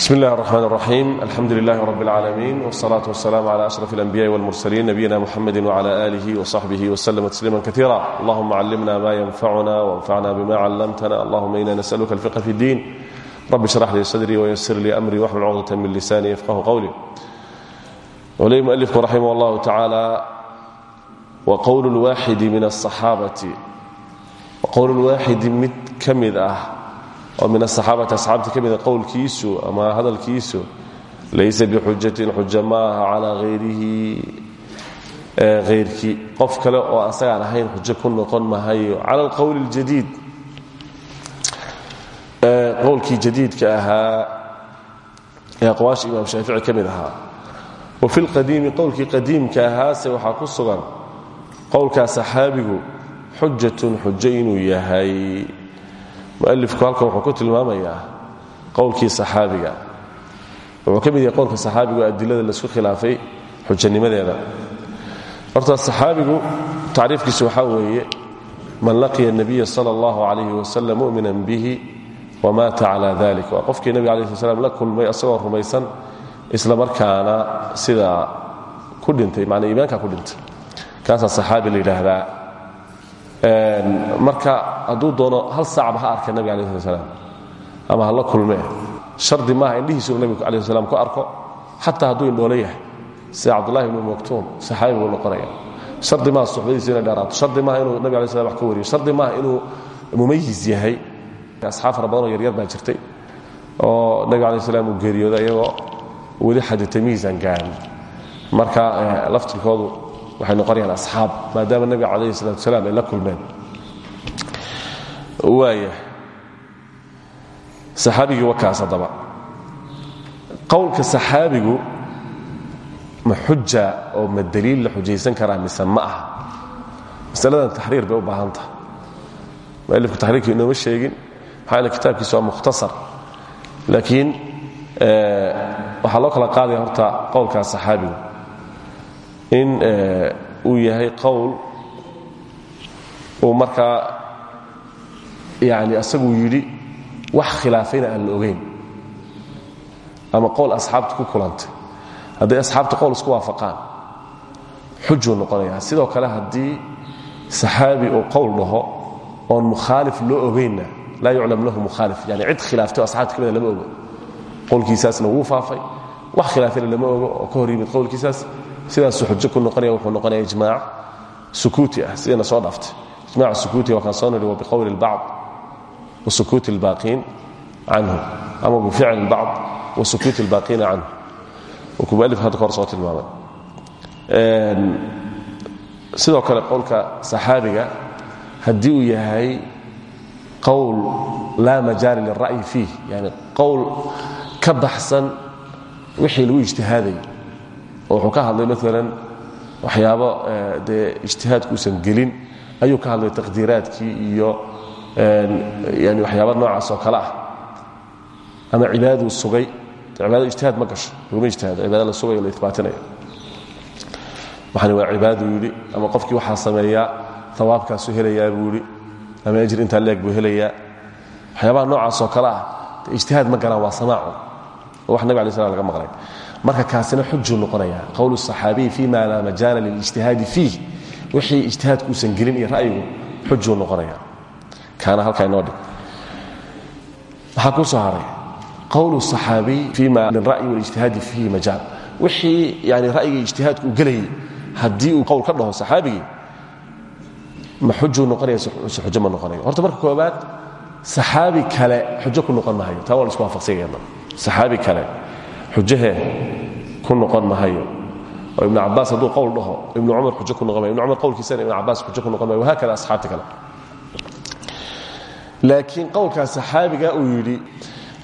bsm اllah الرحmn الرaxيim alxamdu لlah رb العaalamiin والصlaة والسلام عlى أشرف الأنbiyaءi والmurسلين نبyina mxamedi وعlى آlih وصaxbih وsلم تسليما kaثيirا اllahuma cلمna ma ynfcuna وانfcna bma cلمtna اllahuma ina نسأlka الفقه في الdin rb اشhrح lii صdrي وysr lii أmrي wxlul cqdة min lisani yfqه qwlي wley muأlifku raximh اllah taعaalى wqwl الwaxidi min الصaxaabati qowl اlwaaxidi mid ka mid ah oo min asaxaabati asxaabta ka qowlkiisu ama hadalkiisu laysa bixujatin xuja ma aha calaa hayrihi hayrkii qof kale oo asagaan ahayn xujo ku noqon mahayo. Cala alqowl اljadiid qowlkii jadiidka ahaa ee aqwaasha imaam shaafici ka mid ahaa. Wa fi lqadiimi qowlkii qadiimka ahaase waxaa ku sugan qowlkaa saxaabigu xujatun xujo yahay mualifku halkan wuxuu ku tilmaamayaa qowlkii saxaabiga. Wuxuu ka mid yahay qowlka saxaabigu adilada la isku khilaafay xujanimadeeda. Horta saxaabigu tacriifkiisu waxaa weeye man laqiya nabiya sala allahu calayhi wasalam mu'minan bihi wamaata calaa dalik waa qofkii nebiga alai sl slam la kulmay asagoo rumaysan isla markaana sidaa ku dhintay macnaa iimaankaa ku dhintay. Kaasaa saxaabi la marka hadduu doono hal saacba ha arka nabiga ala sl slam ama hala kulmee. Shardi maaha indhihiisuu nabigu ala slam ku arko xataa hadduu indhoolo yahay. Sida cabdulahi bnu maktuum saxaabi buu noqonaya. Shardi maaha suxbadiisu inay dheeraato shardi maaha inuu nabig ala slam wax ka wariyo shardi maaha inuu mumayis yahay. Asxaab fara badan oo yaryar baa jirtay oo nabig ala slam uu geeriyooda iyagoo weli xaditamiisan gaarin marka laftirkoodu waxay noqonayaan asxaab maadaama nebiga calayhi salatu wasalaam ay la kulmeen. Waaya saxaabigii wakaas haddaba. Qowlka saxaabigu ma xuja oo ma daliil la xujaysan karaa mise ma aha? Masaladan taxriir bay u baahan tahay. Mualifku sheegin maxaa kitaabkiisa waa mukhtasar. Laakiin waxaa loo kala qaadaya horta qowlkaas saxaabigu in uu yahay qowl uu markaa yani asaguu yidhi wax khilaafayna aan la ogayn ama qowl asxaabta ku kulantay. Hadday asxaabta qowl isku waafaqaan xujuu noqonaya sidoo kale haddii saxaabi uu qowl dhaho oon mukhaalif loo ogaynna laa yuclam lahu mukhaalif. Yani cid khilaaftay o asxabta ka mida lama ogo. Qowlkiisaasna wuu faafay. Wax khilaafayna lama ogo oo ka hor yimid qowlkiisaas sidaasuu xujo ku noqonaya wuxuu noqonaya ijmaac sukuuti ah sidayna soo dhaaftay ijmac sukuuti waa kaan soo nidhi wa biqowli اlbacd wa sukuuti اlbaaqiin canhu ama bificli اlbacd wa sukuuti اlbaaqiina canhu wkuu mualif hadda ka hor soo tilmaamay sidoo kale qowlka saxaabiga haddii uu yahay qowl laa majaali lilra'yi fiih yani qowl ka baxsan wixii lagu ijtihaaday oo wuxuu ka hadlay maalan waxyaabo dee ijtihaadkuusan gelin ayuu ka hadlay taqdiiraadkii iyo yani waxyaaba noocaas oo kale ah. Ama cibaadaduu sugay cibaadada ijtihaad ma gasho laguma ijtihaado cibaada la sugayo la ibaatinayo waxani waa cibaaduu yidhi ama qofkii waxaa sameeyaa hawaabkaasuu helayaa buu yidhi ama ajir intaa leeg buu helayaa. Waxyaabaha noocaas oo kale ah ijtihaad ma galaan waa samaacu oo wax nabig alay slam laga maqlay marka kaasina xujuu noqonaya qowlu صaxaabiyi fi ma laa majaala lilijtihaadi fiih. Wixii ijtihaadku uusan gelin iyo ra'yigu xujuu noqonaya. Kaana halkaa inoo dhig. Maxaa kuu soo haray. Qowlu صaxaabiy fi ma min ra'yi walijtihaadi fiihi majaal. Wixii yani ra'yiga ijtihaadku uu gelayay haddii uu qowl ka dhaho saxaabigii ma xujuu noqonaya se xujo ma noqonayo. Horta marka koobaad saxaabi kale xujo ku noqon mahayo taa waa la isku waafaqsanyaya saxaabi kale xujahee ku noqon mahayo oo ibnu cabaas hadduu qowl dhaho ibnu cumar xujo ku noqon mayo ibnu cumar qowlkiisana ibnu cabaas xujo ku noqon mayo wahaakada asxaabta kale. Laakiin qowlkaa saxaabiga uu yidhi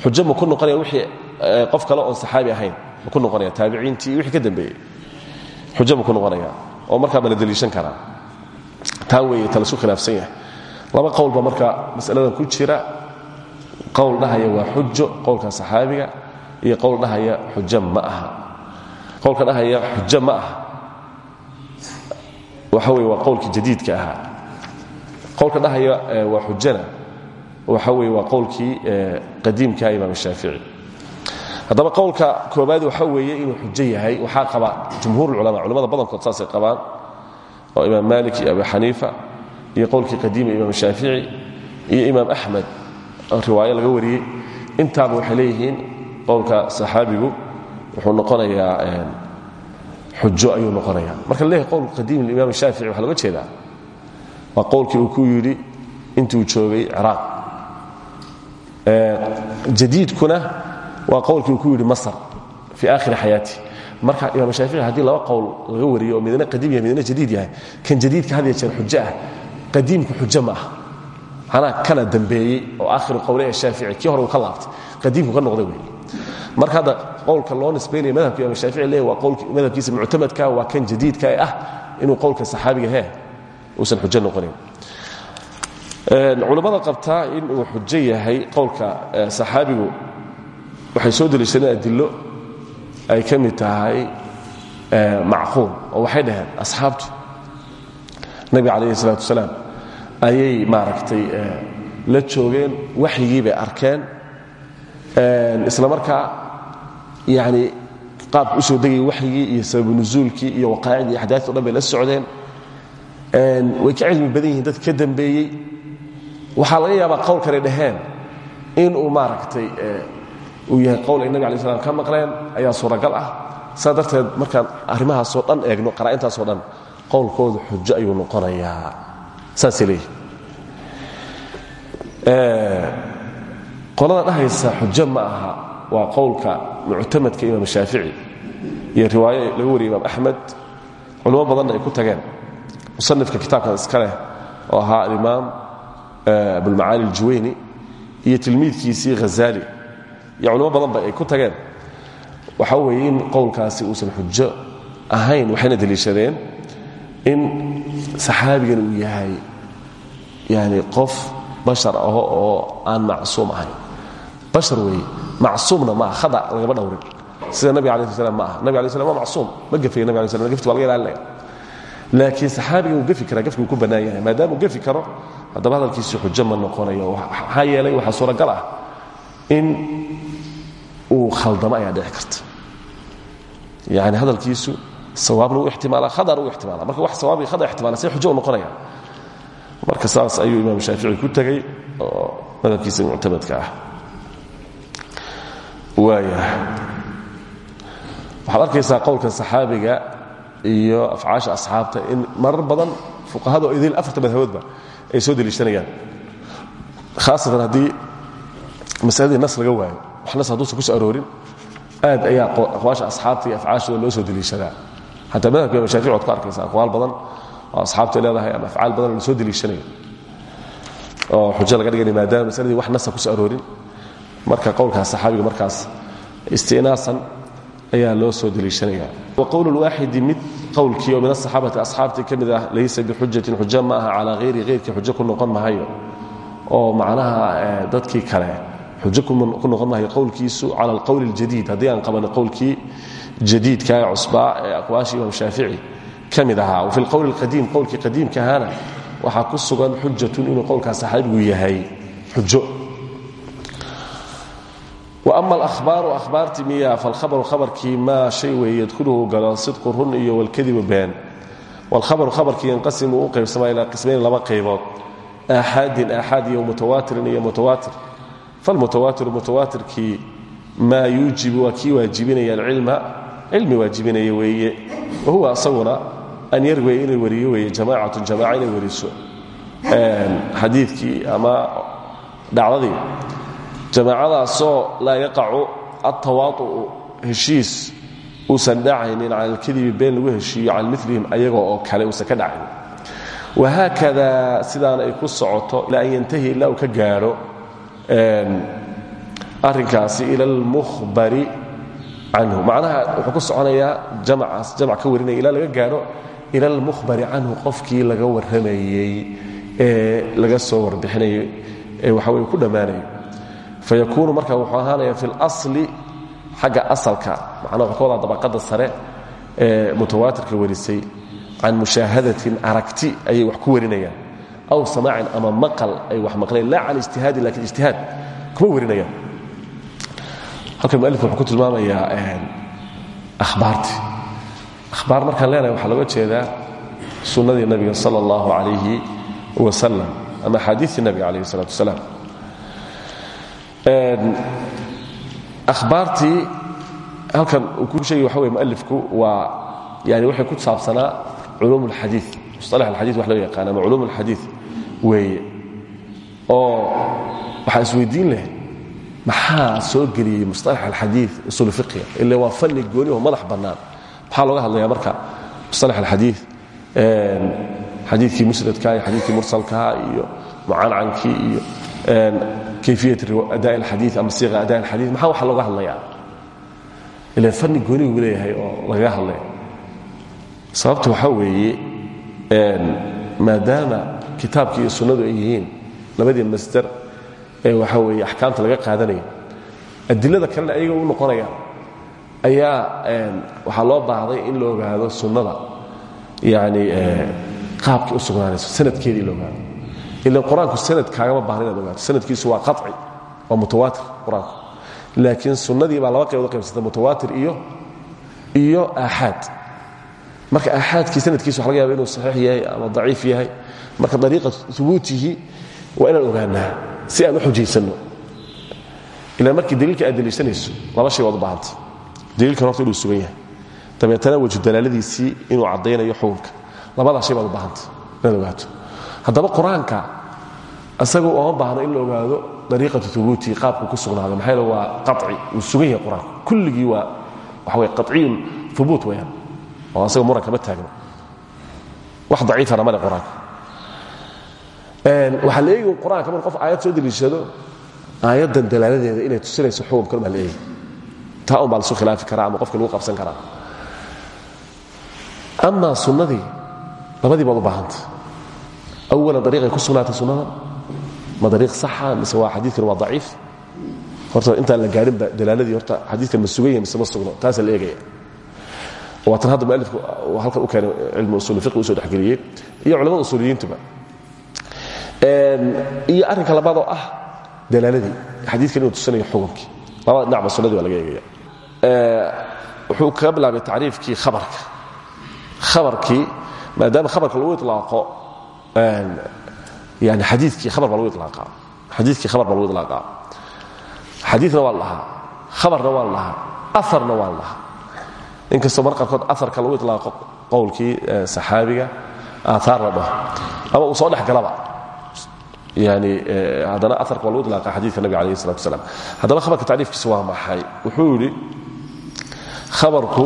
xujo ma ku noqonaya wixii qof kale oon saxaabi ahayn. Ma ku noqonaya taabiciintii wixii ka dambeeyey. Xujo ma ku noqonaya oo markaa ma la deliishan karaa. Taa weeye ta la isku khilaafsan yahay. Laba qowlba marka masaladan ku jira. Qowl dhahaya waa xujo qowlka saxaabiga iyo qowl dhahaya xujo ma aha. Qowlka dhahaya xujo ma aha. Waxa weye waa qowlkii jadiidka ahaa. Qowlka dhahaya waa xujana. Waxa weye waa qowlkii qadiimka imaam shaafici. Haddaba qowlka koobaad waxa weeye inuu xujo yahay waxaa qaba jumhuur ulama culamada badankood saasay qabaan oo imaam malik iyo abu xaniifa iyo qowlkii qadiima imaam shaafici iyo imaam axmed. Oo riwaayo laga wariyey intaaba waxay leeyihiin qowlka saxaabigu wuxuu noqonayaa xujo ayuu noqonaya marka leeyahay qowlka qadiim imaam shaafici waxaa loga jeedaa waa qowlkii uu ku yidhi intuu joogay ciraaq. Jadiidkuna waa qowlkii uu ku yidhi masr fii aakhiri xayaati. Marka imaam shaafici haddii laba qowl laga wariyo oo midna qadiim yahay midna jadiid yahay kan jadiidka had ya jeer xujo ah qadiimku xujo ma aha. Manaa kana dambeeyey oo aakhiru qowle ee shaafici kii hore uu ka laabtay qadiimku ka noqday wey marka hadda qowlka loo nisbaynaya madhabka imaam shaafici leeyahy waa qowlka madhabkiisa muctamadka waa kan jadiidka ee ah inuu qowlka saxaabiga hee uusan xujo noqonayn culammada qabtaa inuu xujo yahay qowlka saxaabigu waxay soo deliishadeen adilo ay ka mid tahay macquul oo waxay dhaheen asxaabtu. Nabiga calayhi salaatu wasalaam ayay maaragtay la joogeen waxyigii bay arkeen. Isla markaa yani qaabka u soo degayay waxyigii iyo sababu nusuulkii iyo waqaacidii iyo axdaafti o la socdeen. Way ka cilmi badan yihiin dad ka dambeeyey. Waxaa laga yaabaa qowl kale dhaheen inuu maaragtay uu yahay qowl ay nabig alay slam ka ayaa suuragal ah. Saa darteed markaan arrimahaasoo dhan eegno qaraa'intaasoo dhan qowlkoodu xujo ayuu noqonayaa. Saasay leeyihi qolada dhahaysa xujo ma aha waa qowlka muctamadka imaam shaafici iyo riwaayo laga wariyay imaam axmed culimo badanna ay ku tageen musanifka kitaabkan iska leh oo ahaa alimaam abulmacaali aljuwayni iyo tilmiidkiisii hazaali iyo culimo badanba ay ku tageen. Waxa weeye in qowlkaasi uusan xujo ahayn waxayna deliishadeen in saxaabigan uu yahay yani qof bashar aho oo aan macsuum ahayn. Bashar weeye macsuumna ma aha khada lagama dhowrin. Sida nabig alai slam ma aha. Nabig alai slam waa macsuum. Ma gefaya nabig alai slam gefti waa laga ilaalinaya. Laakiin saxaabiga uu gefi karaa gefki uu ku bannaan yahay maadaama uu gefi karo haddaba hadalkiisu xujo ma noqonayo. Maxaa yeelay waxaa suuragal ah in uu khaldamo ayaa dhici karta. Yani hadalkiisu sawaabna u ixtimaala khadana u ixtimaala. Marka wax sawaab iyo khada ixtimaala see xujo u noqonaya. Marka saas ayuu imaam shaafici ku tegey oo madhabkiisa muctamadka ah waxaad arkaysaa qowlka saxaabiga iyo afcaasha asxaabta in marar badan fuqahado idil afarta madhaboodba ay soo deliishanayaan khaasatan haddii masaladii nas laga waayo wax nas hadduusan ku soo aroorin aad ayaa aqwaasha asxaabta iyo afcaashooda loo soo deliishadaa xataa madhabka imam shafici waad ku arkaysa aqwaal badan oo asxaabta leedahay ama afcaal badan oo la soo deliishanayo oo xujo laga dhigana maadaama masaladii wax nasa ku soo aroorin marka qowlkaas saxaabiga markaas istinaasan ayaa loo soo deliishanaya waqowl lwaaxidi mid qowlkii oo min asaxaabati asxaabtii ka mid ah laysa bixujatin xujo ma aha calaa hayri hayrkii xujo ku noqon mahayo. Oo macnaha dadkii kale xujo ku noqon mahayo qowlkiisu cala alqowl اljadiid haddii aan qabanay qowlkii jadiidka ee cusbaa ee aqwaashii imaam shaafici ka mid ahaa wafi lqowl اlqadiim qowlkii qadiimka ahaana waxaa ku sugan xujatun inuu qowlkaas saxaabigu yahay xujo ama alahbaaru ahbaartii miya falkhabaru khabarkii maa shay weeye yadkhuluhu galo sidqu run iyo walkadibu been. Walkhabaru khabarkii yanqasimu u qaybsamaa ilaa qismayn laba qaybood. Aaxaadin aaxaad iyo mutawaatirin iyo mutawaatir falmutawaatiru mutawaatirkii maa yuujibu waa kii waajibinaya alcilma cilmi waajibinaya weeye. Wahuwa asaguna an yarwey inay wariyo weeye jamaacatun jamaaca inay wariso ama dhacdadii jamaacadaasoo laa yaqacu altawaau'u heshiis uusan dhacaynin cala alkadibi been lagu heshiiyo can milihim ayagoo oo kale uusan ka dhacaynin. Wahaakada sidaana ay ku socoto ilaa an yantahi ilaa uu ka gaadho arrinkaasi ila almukhbari canhu. Macnaha wuxuu ku soconayaa jamcaas jamc ka warinaya ilaa laga gaadho ila almukhbari canhu qofkii laga warramayey ee laga soo warbixinayay ee waxa weye ku dhammaanayo fayakuunu marka wuxuu ahaanaya fi اlasli xagga asalka macnaa wuxuu ka wadaa sare ee mutawaatirka warisay can mushaahadatin aragti ayay wax ku warinayaan aw samaacin ama maqal ay wax maqleen laa can ijtihaadin laakiin ijtihaad kuma warinayaan halkan mualif wuxuu ku tilmaamayaa ahbaartii ahbaar markaan leenahay waxaa looga jeedaa sunnadii nabiga sala allahu calayhi wasalam ama axaadiistii nabiga calayhi salatu wasalaam ahbaartii halkan uu ku sheegay waxa wey mualifku waa yani waxay ku saabsanaa culum اlxadii musalax alxadii wax loo yaqaan ama culum اlxadii weeye. Oo waxaa isweydiin leh maxaa soo geliyey musalax alxadii usulu fiqiga ile waa fanni gooni oo madax bannaan. Maxaa looga hadlaya marka musalax alxadii xadiikii musnadka iyo xadiikii mursalkaha iyo mucanacankii iyo kayfiyat ada اlxadii ama siiqa ada اlxadii maxaa waxa looga hadlaya ila fanni gooni buu leeyahay oo lagaga hadlaya sababta waxaa weeye maadaama kitaabkii iyo sunnadu ay yihiin labadii masder ee waxaa weeye axkaamta laga qaadanayo adilada kalena ayaga u noqonaya ayaa waxaa loo baahday in la ogaado sunnada. Yani qaabkii u sugnaanayso sanadkeedii la ogaado ila qur'aanku sanad kaagama baahna inaad sanadkiisu waa qaci waa mutawaatir qur'aanku sunnadii baa laba qaybood qaybsata mutawaatir iyo iyo aaxaad marka aaxaadkii sanadkiisa waxa laga yaba inuu saxiix yahay ama daciif yahay marka dariiqa ubuutihi waa inaan ogaanaa si aan u xujaysanno ila markii daliilka aad daliishanayso laba shay waad u baahanta horta inuu sugan yahay dabeetana waju dalaaladiisii inuu caddaynayo xukunka labadaa shay baad u baahanta inaad isaga ooma baahno in la ogaado dariiqatu ubuutihi qaabku ku sugnaaday maxaa yeele waa qaci wuu sugan yahay qur'aanka kulligii waa waxa wey qaciyun ubuut weyaan oo asaga muran kama taagno. Wax daciifana male qur'aanka. Waxaa la eegi qur'aanka mar qof aayad soo deliishado aayaddan dalaaladeeda inay tusinayso xukumkan baa la taa un baa lasu khilaafi ama qofka lagu qabsan karaa. Amaa sunnadii labadii baad u baahanta awalan dariiqay ku sugnaatay sunnada ma dariiq saxa mise waa xadiidkan waa daciif. Horta intaan la gaarinba dalaaladii horta xadiidkan ma sugan yahay mise ma sugno taasaa la eegaya. Waa tan hadda mualifku halkan u keenay cilmi usul fiqi u soo dhexgeliyey iyo culamada usuuliyiintuba iyo arrinka labaad oo ah dalaaladii xadiidkan inuu tusinayo xukunkii. Labada dhinacba sunnadii waa laga eegaya. Wuxuu kaga bilaabay tacriifkii khabarka. Khabarkii maadaama khabarka lagu ilaaqo yani xadiikii khabar baa lagu ilaaqaa xadiikii khabar baa lagu ilaaqaa xadiidna waa la dhahaa khabarna waa la dhahaa aarna waa la dhahaa inkastoo mar qaarkood aarka lagu ilaaqo qowlkii saxaabiga aaaar la dhaho ama uu soo dhex galaba yani haddana aarka waa lagu ilaaqa xadiidka nabiga alayh salatu wasalaam haddaba khabarka tacriifkiisa waa maxay wuxuu yidhi khabarku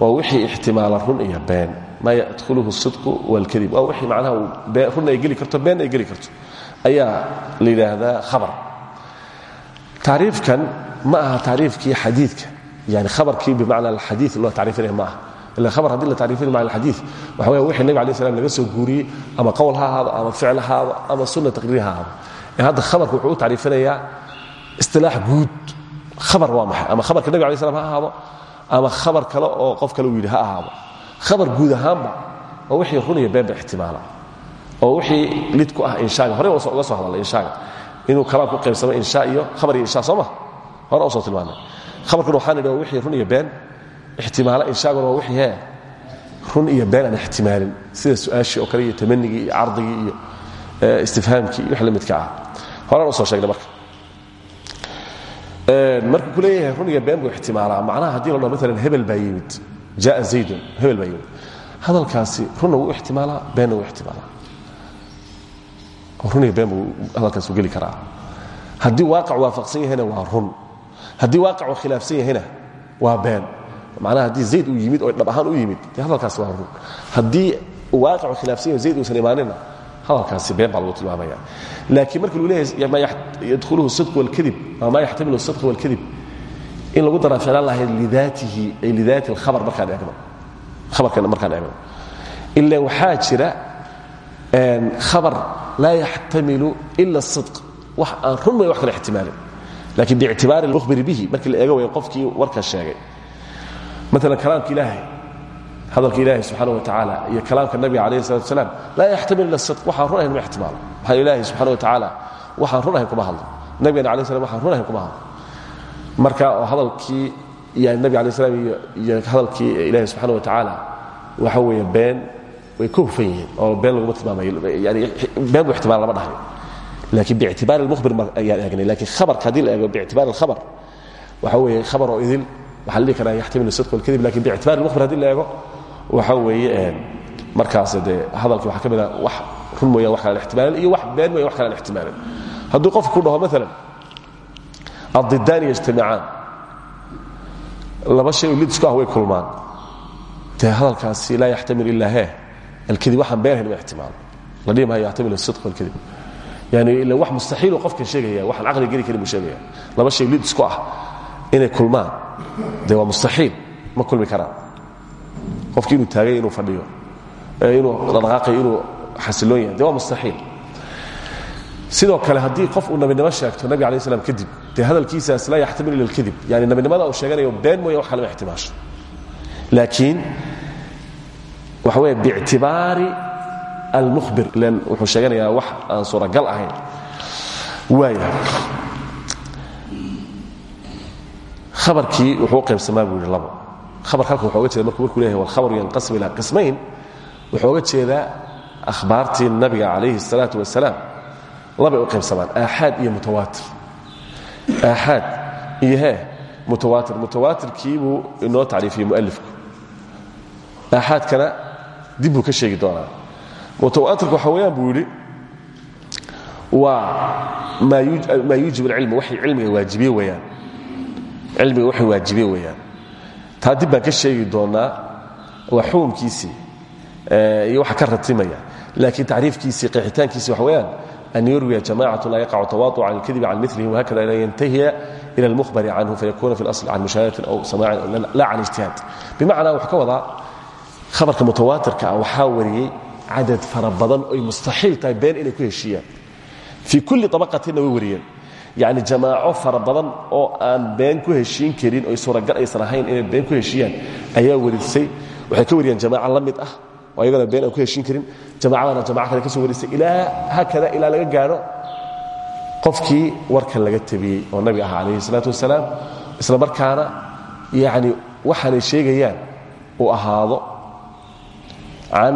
waa wixii ixtimaala run iyo been. Maa yadkhuluhu sidqu wاlkadib waa wixii macnaha run ay geli karto been ay geli karto. Ayaa la yidhaahdaa khabar. Tacriifkan ma aha tacriifkii xadiidka. Yani khabarkii bimacna alxadii loo tacriifinaya ma ila khabar haddii la tacriifin macna alxadii waxa weya wixii nabig alay slam laga soo guuriyey ama qowl ha ama ficil ha ama sunna taqriir ha ahaado. Ee wuxuu u tacriifinayaa guud. Khabar waa maxay? Ama khabarka nabig alay slam ha ama khabar kale oo qof kale uu yidhi ha ahaado. Guud ahaanba oo wixii run iyo beenba ixtimaala oo wixii lid ku ah inshaaga horey uga soo hadalay inshaaga inuu kalaam ku qaybsamo insha iyo khabar insha soo hore u soo tilmaanay. Khabarkuna waxaan idhi waa wixii run iyo been ixtimaala inshaaguna waa wixii run iyo been aan ixtimaalin. Sida su'aashii oo kale iyo iyo cardigii iyo istifhaamkii iyo wix la midka ah. Horaan u soo sheegnay marka markuu ku leeyahay run iyo been buu ixtimaalaa macnaha haddii la dhaho maalan hebel baa yimid jaa zaydun hebel baa yimid. Hadalkaasi runna wuu ixtimaalaa beenna wuu ixtimaalaa. Run iyo been buu hadalkaas u geli karaa. Haddii waaqac waafaqsan yahayna waa run. Haddii waaqacu khilaafsan yahayna waa been. Macnaha haddii zayd uu yimid oo dhab ahaan u yimid dee hadalkaasi waa run. Haddii waaqacu khilaafsan yahay zayd uusan imaaninna hadalkaasi been baa lagu tilmaamaya. Laakiin markii lagu leeyahay ma yadkhuluhu sidq walkadib ama maa yaxtamilu sidq walkadib in lagu daraa ficlaan lahayd lidaatihi ay lidaati alkhabar markaan eegno. Khabarkan markaan eegno. Ila waxaa jira khabar laa yaxtamilu ila sidq. Wax run may wax kale ixtimaalin. Laakiin biictibaari almukhbiri bihi markii la eego way qofkii warka sheegay. Maalan kalaamka ilaahay hadalka ilaahay subxaana wa tacaala iyo kalaamka nabiga calayh salatu wasalaam laa yaxtamil ila sidq waxaan run ma ixtimaalo. Maxaa ilaahay subxana wa tacaala waxaan run ahayn kuma hadlo. Nabigana alay slam waxaan run ahayn kuma hadlo. Marka hadalkii yani nabi alay slam iyo hadalkii ilaahi subxana wa tacaala waxa weeye been way ka hufan oo been laguma tilmaamayo. Yani been bu ixtimaal lama dhahayo laakiin biictibaar almukhbir ayaan eegnay. Lakiin khabarka haddii la eego biictibaar alkhabar waxa weeye khabar oo idil waxaa la dhihi karaa yaxtamil sidq walkadib laakiin biictibaar almukhbir haddii la eego waxa weeye markaas dee hadalkii waxaa ka mid a wax run mooyaan wax kale ixtimaalan iyo wax been mooyan wax kale aan ixtimaalan hadduu qofku ku dhaho maalan addidaani yajtamicaan laba shay oo lid isku ah way kulmaan. Dee hadalkaasi laa yaxtamil ilaa he alkadib waxaan beenhayn ma ixtimaalo la dhihi maayo yaxtamil asidq walkadib. Yani ila wax mustaxiiluu qofkan sheegaya waxaan caqli geli karin buu sheegaya. Laba shay lid isku ah inay kulmaan. Dee waa mustaxiil ma kulmi karaan qofki inuu taagay inuu fadhiyo inuu dhaqaaqayo inuu xasiloon yahay. De waa mustaxiil. Sidoo kale haddii qof uu nabinimo sheegto nabi alay slam kadib dee hadalkiisaas laa yaxtamil ila alkadib yani nabinimada uu sheeganayo been mooya wax kalema ixtimaasho laakiin waxa weeye biictibaari almukhbir ilan wuxuu sheeganayaa wax aan suuragal ahayn. Waaya khabarkii wuxuu u qaybsamaa buu yidhi labo khabarka halka wuxuu oga jeeda markuu markuu leeyahay walkhabaru yanqasim ilaa qismayn. Wuxuu oga jeedaa akhbaartii nabiga calayhi الsalaatu wasalaam. Labay u qaybsamaan aaxaad iyo mutawaatir. Aaxaad iyo hee mutawaatir. Mutawaatirkii buu inoo tacriifiyey mualifku aaxaadkana dib buu ka sheegi doonaa. Mutawaatirku waxa weeyaan buu yidhi waa maa yuujib alcilma waxay cilmiga waajibiye weeyaan. Cilmiga waxay waajibiye weeyaan taa dib baan ka sheegi doonaa waa xukumkiisii iyo waxa ka ratimaya laakiin tacriifkiisii qeexitaankiisi waxa weeyaan an yurwiya jamacatu laa yaqacu tawaطu can اlkadibi can milihi whakada la yantahiya ila اlmuhbari canhu fayakuna fi اlasl can mushaahadatin aw samacin la can ijtihaad bimacnaa wuxuu ka wadaa khabarka mutawaatirka ah waxaa wariyey cadad fara badan oy mustaxiil tahay been inay ku heshiiyaan fii kulli abaqatinna way wariyeen yacni jamaaco fara badan oo aan been ku heshiin karin oy suuragal aysan ahayn inay been ku heshiiyaan ayaa warisay waxay ka wariyeen jamaaca la mid ah oo ayagana been aan ku heshiin karin. Jamacadana jamaca kale ka soo warisay ilaa haakada ilaa laga gaadho qofkii warkan laga tabiyey oo nabi ah calayhi salaatu wasalaam isla markaana yacni waxaanay sheegayaan uu ahaado can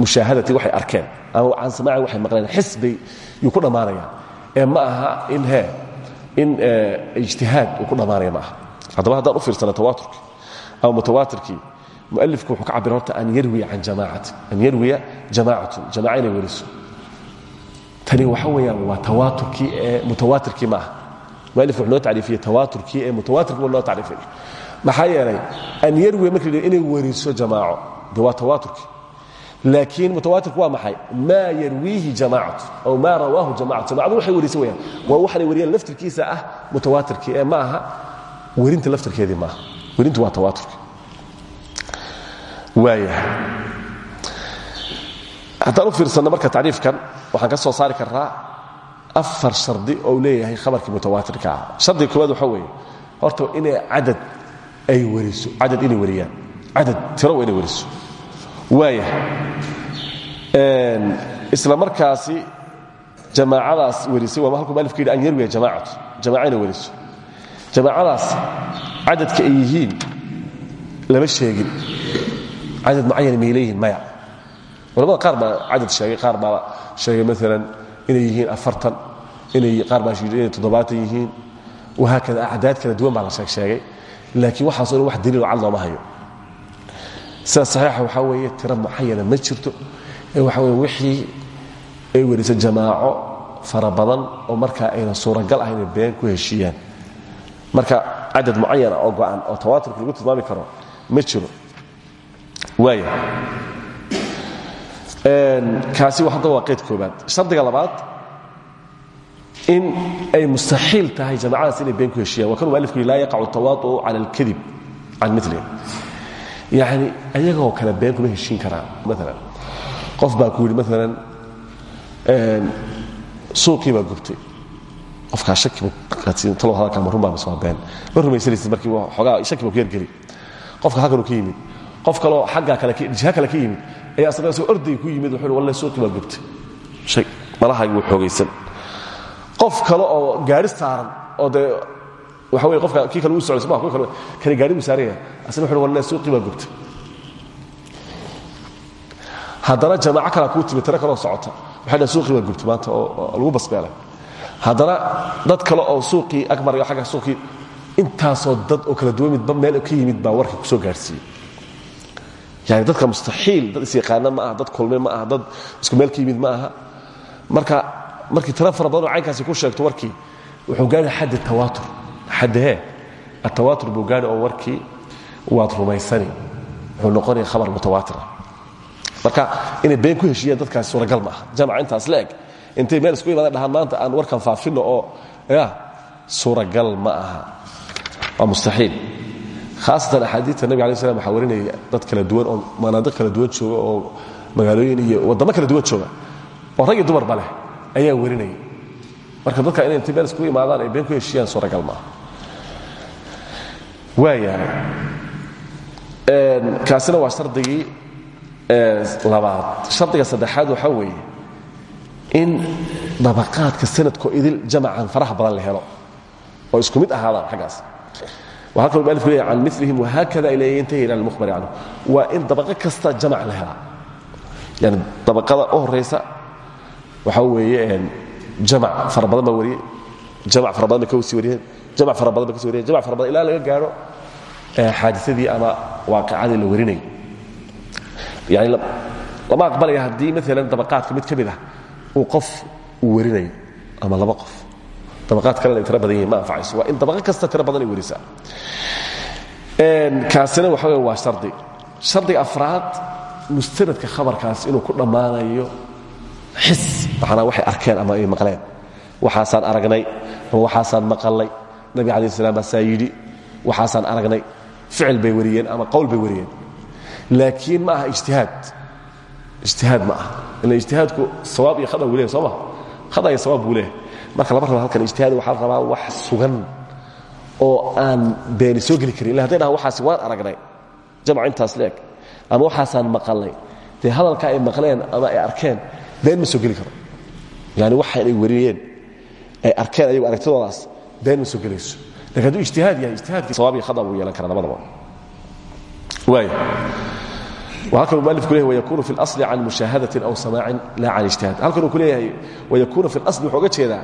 mushaahadati waxay arkeen ama can samaaci waxay maqleen. Xisbay yuu ku dhammaanaya ee ma aha in he in ijtihaad uu ku dhammaanaya ma aha. Haddaba haddaan u fiirsana tawaaturki ama mutawaatirkii mualifku wuxuu ka cabira horta an yarwiya can jamaacati an yarwiya jamaacatun jamaca inay wariso. Tani waxa weeyaan waa tawaaturkii ee mutawaatirkii ma aha. Mualifku wuxuu noo tacriifiyey tawaaturkii ee mutawaatirkii buu noo tacriifiyey. Maxaa yeelay an yarwiya markii la inay wariso jamaaco de waa tawaaturkii laakiin mutawaatirku waa maxay maa yarwiihi jamaacatu aw maa rawaahu jamacatu jamacadu waxay warisa weyaan waa waxanay wariyaan laftirkiisa ah mutawaatirkii ee ma aha werinta laftirkeedii maaha werintu waa tawaaturki waayahay haddaan u fiirsanno marka tacriifkan waxaan ka soo saari karraa afar shardi oo uu leeyahay khabarkii mutawaatirka ah shardiga koowaad waxaa weeye horta inay cadad ay wariso cadad inay wariyaan cadad tiro waa inay wariso isla markaasi jamaacadaas warisay waa halkuu malifka yidhi an yarwiya jamaacatu jamaca inay wariso. Jamaacadaas cadadka ay yihiin lama sheegin. Cadad mucayan may maya. Culamada qaar baa cadad sheegay qaar baa sheegay maalan inay yihiin afartan inay qaar baa inay yihiin. Wahaakada acdaad kala duwan baa la sheeg sheegay laakiin waxaasoo dhan wax daliilo cad looma hayo sida saxiixa waxaa weeye tiro mucayana ma jirto. Ee waxa weye wixii ay warisa jamaaco fara oo markaa ayna suuragal ahayn been ku heshiiyaan. Marka cadad mucayana oo go'an oo tawaaturka lagu tilmaami karo ma jiro. Waaya kaasi hadda waa qayd koobaad labaad in ay mustaxiil tahay jamacadaas inay been ku heshiiyaan. Waa kan mualifku yidhi laa yaqacu tawaatu'u cala alkadib can milihi yacni ayagoo kale been kuma heshiin karaan maalan qof baa ku yidhi maalan suuqii baa gubtay qofkaa shaki talo hadalkaa ma run baa mise waa been ma rumaysanaysid markii xoogaa shaki ku yargeli qofka halkanuu ka yimid qof kaloo aggaa kale jiha kale ka yimid ayaa asagana soo orday ku yimid wuxuu wallahi suuqii baa gubtay shay malahaagi wuu xoogaysan qof kale oo gaari saaran oo waxa wey qofka kii kale uu socday soma kale kani gaari buu saaraya. Asna wuxu suuqii baa gubtay haddana jamaaco kalaa kuu timi tiro kaloo socota. Waxay suuqii baa gubtay maanta oo lagu basbeelay. Haddana dad kale oo suuqii agmarayo agga suuqii intaasoo dad oo kala duwan midba meel ka yimid baa warkii ku soo gaarsiiyey. Yani dadka mustaxiil dad isyaqaana ma aha dad kulme ma aha dad isku meel ka yimid ma aha. Marka markii tiro fara caynkaasi ku sheegto warkii wuxuu gaari xaddi tawaatur xaddahee atawaatur buu oo warkii waad rumaysani wuxuu noqonaya khabar mutawaatira marka inay been ku heshiiyaan dadkaasi suuragal ma aha. Jamaca intaas meel isku imaadeen dhahaan maanta aan warkan faafinno oo ya suuragal ma aha. Waa mustaxiil. Haasatan axaadiita nabig alay slam waxaa dad kala duwan oo manaadiq kala duwan jooga oo magaalooyin iyo waddamo kala duwan jooga. Oo rag iyo dumarba leh ayaa warinaya. Marka dadka inay intay meel iskugu imaadaan ay been ku heshiiyaan suuragal maaha waayahay kaasina waa shardigii labaad. Shardiga saddexaad waxaa weeye in dabaqaadka sanadkoo idil jamacan faraha badan la helo oo isku mid ahaadaan xaggaas. Waa halkan mualifku leeyahy can milihim wahaakada ila yantahi ila almukhbari canhu. Waa in dabaqo kasta jamac la helaa. Yani dabaqada u horaysa waxaa weeye jamac fara badan baa wariyey jamac fara badan bay ka sii wariyeen jamac fara badan bay ka sii wariyeen. Jamac fara badan ilaa laga gaaro xaadisadii ama waaqicadii la warinayay yani lama aqbalaya haddii maalan dabaqaadka mid ka mid ah uu qof uu warinayo ama laba qof. Dabaqaad kalena ay tiro badan yihiin ma anfacayso. Waa in dabaqo kasta tiro badan ay warisaa. Kaasina waxa wey waa shardi. Shardiga afraad mustanadka khabarkaas inuu ku dhammaanayo xis. Macnaa waxay arkeen ama ay maqleen. Waxaasaan aragnay ama waxaasaan maqalnay nabi alai slam baasaa yidhi waxaasaan aragnay ficil bay wariyeen ama qowl bay wariyeen. Laakiin ma aha ijtihaad. Ijtihaad ma aha. Ila ijtihaadku sawaab iyo khada buu lehay soo ma? Khada iyo sawaab buu lehay marka lama raba halkan ijtihaad waxaa la rabaa wax sugan oo aan beeni soo geli karin. Illa haday dhahaan waxaasi waan aragnay. Jamc intaas leeg. Ama waxaasaan maqalnay. Dee hadalka ay maqleen ama ay arkeen been ma soo geli karo. Yani waxaan ay wariyeen. Ay arkeen ayagu aragtidoodaas been ma soo gelayso laakiin hadduu ijtihaad yahay ijtihaadkii sawaab iyo khada buu yeelan kara labadaba. Waaya halkan mualifku leeyahy wayakunu fi اlasli can mushaahadatin aw samaacin la can ijtihaad halkan uu ku leeyahay wayakunu fi اlasli wuxuu uga jeedaa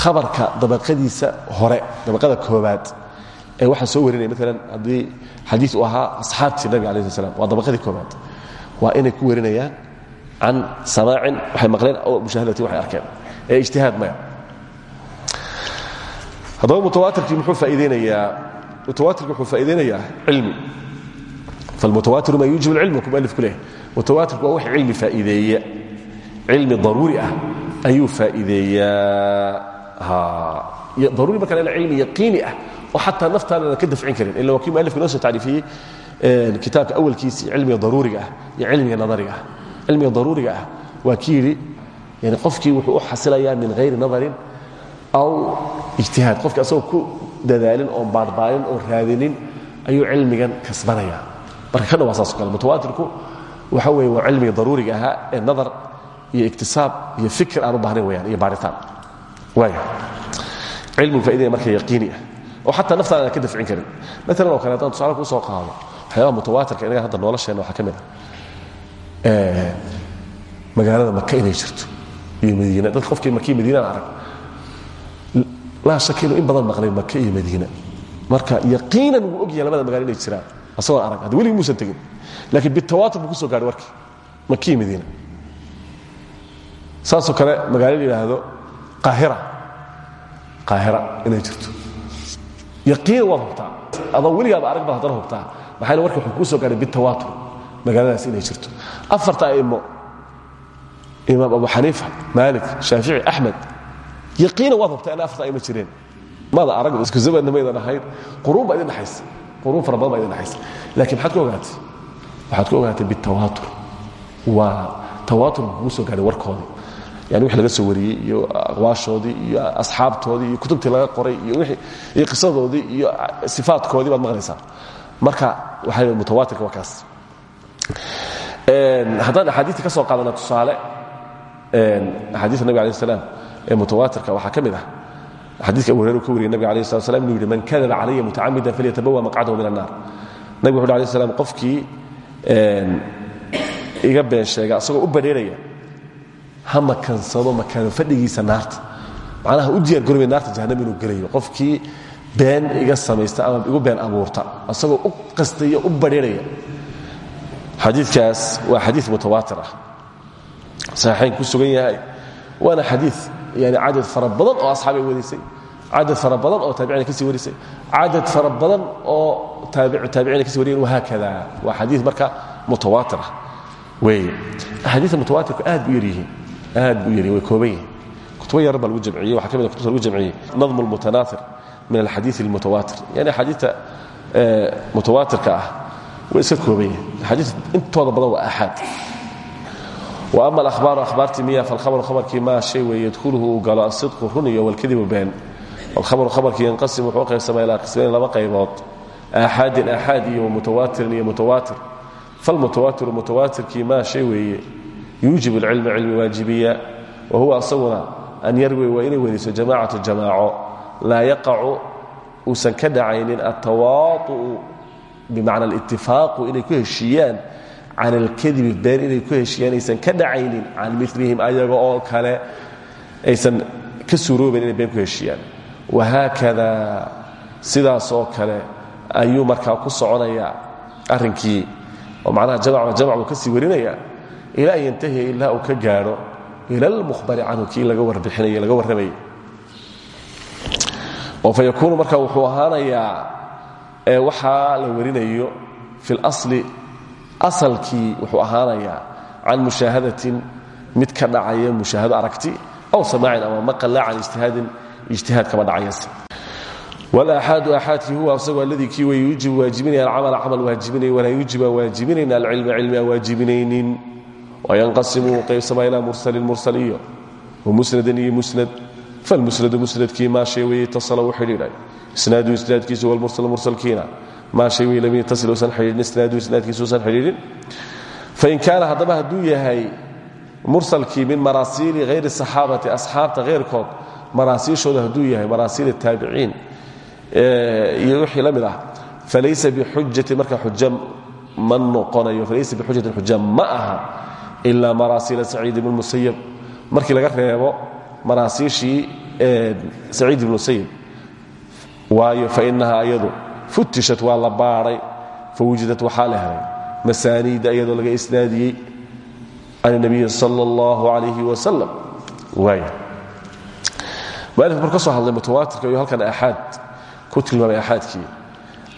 khabarka dabaqadiisa hore dabaqada koobaad ee waxaa soo warinaya. Maalan haddii xadiid uu ahaa asxaabtii nabiga alayh sl slam waa dabaqadii koobaad waa inay ku warinayaan can samaacin waxay maqleen oo mushaahadatin waxay arkeen. Ee ijtihaad maya haddaba mutawaatirkii muxuu faa'iideynayaa mutawaatirki wuxuu faa'iideynayaa cilmi. Falmutawaatiru ma yuujib alcilm ku mualif ku leeyahy mutawaatirku waa wax cilmi faa'iideeya. Cilmi daruuri ah ayuu faa'iideeyaa. Daruuri marka la cilmi yaqiini ah oo xataa naftaadana ka dafcin karin. Ila waa kii mualifku inoo soo tacriifiyey kitaabka awalkiisii cilmiga daruuriga ah iyo cilmiga nadariga ah. Cilmiga daruuriga ah waa kii yidhi yani qofkii wuxuu u xasilayaa min hayri nadarin aw ijtihaad. Qofki asagoo ku dadaalin oon baarbaarin oon raadinin ayuu cilmigan kasbanaya marka kana waa saas o kale. Mutawaatirku waxa weeye waa cilmiga daruuriga ahaa ee nadar iyo iktisaab iyo fikir aan u baahnayn wayaan iyo baaritaan. Waaya cilmigu faaidaya marka yaqiini ah. Oo xataa naftaada aan ka dafcin karin. Maalan oo kale haddaan tusaale kuu soo qaado waxyaabaha mutawaatirka inaga hadda nolosheenna waxaa ka mid ah magaalada maka inay jirto iyo madiina. Dad qofkii makii madiinaan arag laa shaka inuu in badan maqlay maka iyo madiina. Marka yaqiinan wuu og yahay labada magalo inay jiraan asagoo arag haddi weligii muusan tegin. Laakiin bitawaatur buu ku soo gaadhay warkii maka iyo madiina. Saasoo kale magaalo la yidhaahdo qaahira. Qaahira inay jirto. Yaqiinan waad hubtaa adoo weligaaba arag baad haddana hubtaa maxaa yele warka wuxuu kuu soo gaadhay bitawaatur magaaladaas inay jirto. Afarta a'immo imaam abu xaniifa maalik shaafici axmed yaqiinan waad hubtaa ina afarta a'immo jireen. Maada arag isku zamanna maydan ahayn. Quruun baa idin dhexaysa quruun fara badan baa idin dhexaysa laakiin maxaad ku ogaatay? Waxaad ku ogaatay bitawaatur. Waa tawaatur kuu soo gaadhay warkoodii yani wixii laga soo wariyey iyo aqwaashoodii iyo asxaabtoodii iyo kutubtii laga qoray iyo wixii iyo qisadoodii iyo sifaadkoodii baad maqlaysaa. Marka waxaa la mutawaatirka waa kaas. Haddaan axaadiista ka soo qaadana tusaale axaadiista nabig alay slam ee mutawaatirka waxaa ka mid ah xadiiska abu hurayra ka wariyay nabiga alayh slat slam inuu yidhi man kadaba calaya mutacamidan falyatabawa maqcadahu min annar nabig wuxu alay slam qofkii iga been sheega asagoo u badheeraya ha makansado makaano fadhigiisa naarta. Macnaha u diyaar garobay naarta jahanam inuu gelayo. Qofkii been iga samaysta ama igu been abuurta asagoo u qastaya u badheeraya xadiikaas waa xadii mutawaatir ah. Saxiixayn ku sugan yahay waana xadii yani cadad fara badan oo asxaabay warisay cadad fara badan oo taabicina ka sii warisay cadad fara badan oo taabicina kasi wariyan wahaakada waa xadii marka mutawaatir ah wey axaadiista mutawaatirku aad bu yaryihiin aad bu yaryihin way kooban yihiin kutubo yar baa lagu jamciyey waxaa ka mid kutubta lagu jamciyey nadmu almutanaasir min alxadiii almutawaatir yani axaadiista mutawaatirka ah way iska kooban yihiin axaadiis intooda badan waa axaad ama alahbaaru ahbaartii miya falkhabaru khabarkii maa shay weeye yadkhuluhu uu galo asidqu run iyo walkadibu been walkhabaru khabarkii yanqasim wuxuu qaybsamaa ilaa qismayn laba qaybood. Aaxaadin aaxaad iyo mutawaatirin iyo mutawaatir falmutawaatiru mutawaatirkii maa shay weeye. Yuujib alcilma cilmi waajibiya wa huwa asaguna an yarwi waa inay weriso jamaacatu jamaaco. Laa yaqacu uusan ka dhacaynin altawaau'u bimacna alitifaaqu inay ku heshiiyaan can alkadibi been inay ku heshiiyaan aysan ka dhacaynin can milihim ayaga oo kale aysan ka suuroobayn inay been ku heshiiyaan wahaakada sidaas oo kale ayuu markaa ku soconayaa arrinkii oo macnaha jamc buu ka sii warinaya ilaa an yantahiya ilaa uu ka gaadho ila almuhbari canhu kii laga warbixinay laga warramayay oo fa yakuunu wuxuu ahaanayaa waxaa la warinayo fi اlasli asalkii wuxuu ahaanayaa can mushaahadatin mid ka dhacaya mushaahado aragti aw samaacin ama maqal laa can ijtihaadin ijtihaad kama dhacayase walaxaadu axaadkii huwa asagoo alladii kii wey yuujibu waajibinaya alcamala camal waajibinaya walaa yuujiba waajibinayna alcilma cilmi aan waajibinaynin wayanqasimu qaybsama ilaa mursalin mursal iyo wamusnadin iyo musnad falmusnadu musnadkii maa shay weye itasala u xidhiidhay. Isnaadu isnaadkiisu walmursal mursalkiina fain kaana haddaba hadduu yahay mursalkii min maraasiili hayri saxaabati asxaabta heyrkood maraasiishooda hadduu yahay maraasiil taabiciin iyo wixii la mid ah falaysa bixujati marka xuja ma noqonayo falaysa bixujatin xuja ma aha ilaa maraasiila saciid ibn musayab markii laga reebo maraasiishii saciid ibn musayab waayo fainaha ayadu futishat waa la baaday fawijdat waxaa la helay. Masaaniida iyadoo laga isnaadiyey can nabiyi sal اllahu alayhi wasalam mualif marka soo hadlay mutawaatirka iyo halkan axaad ku tilmaamay axaadkii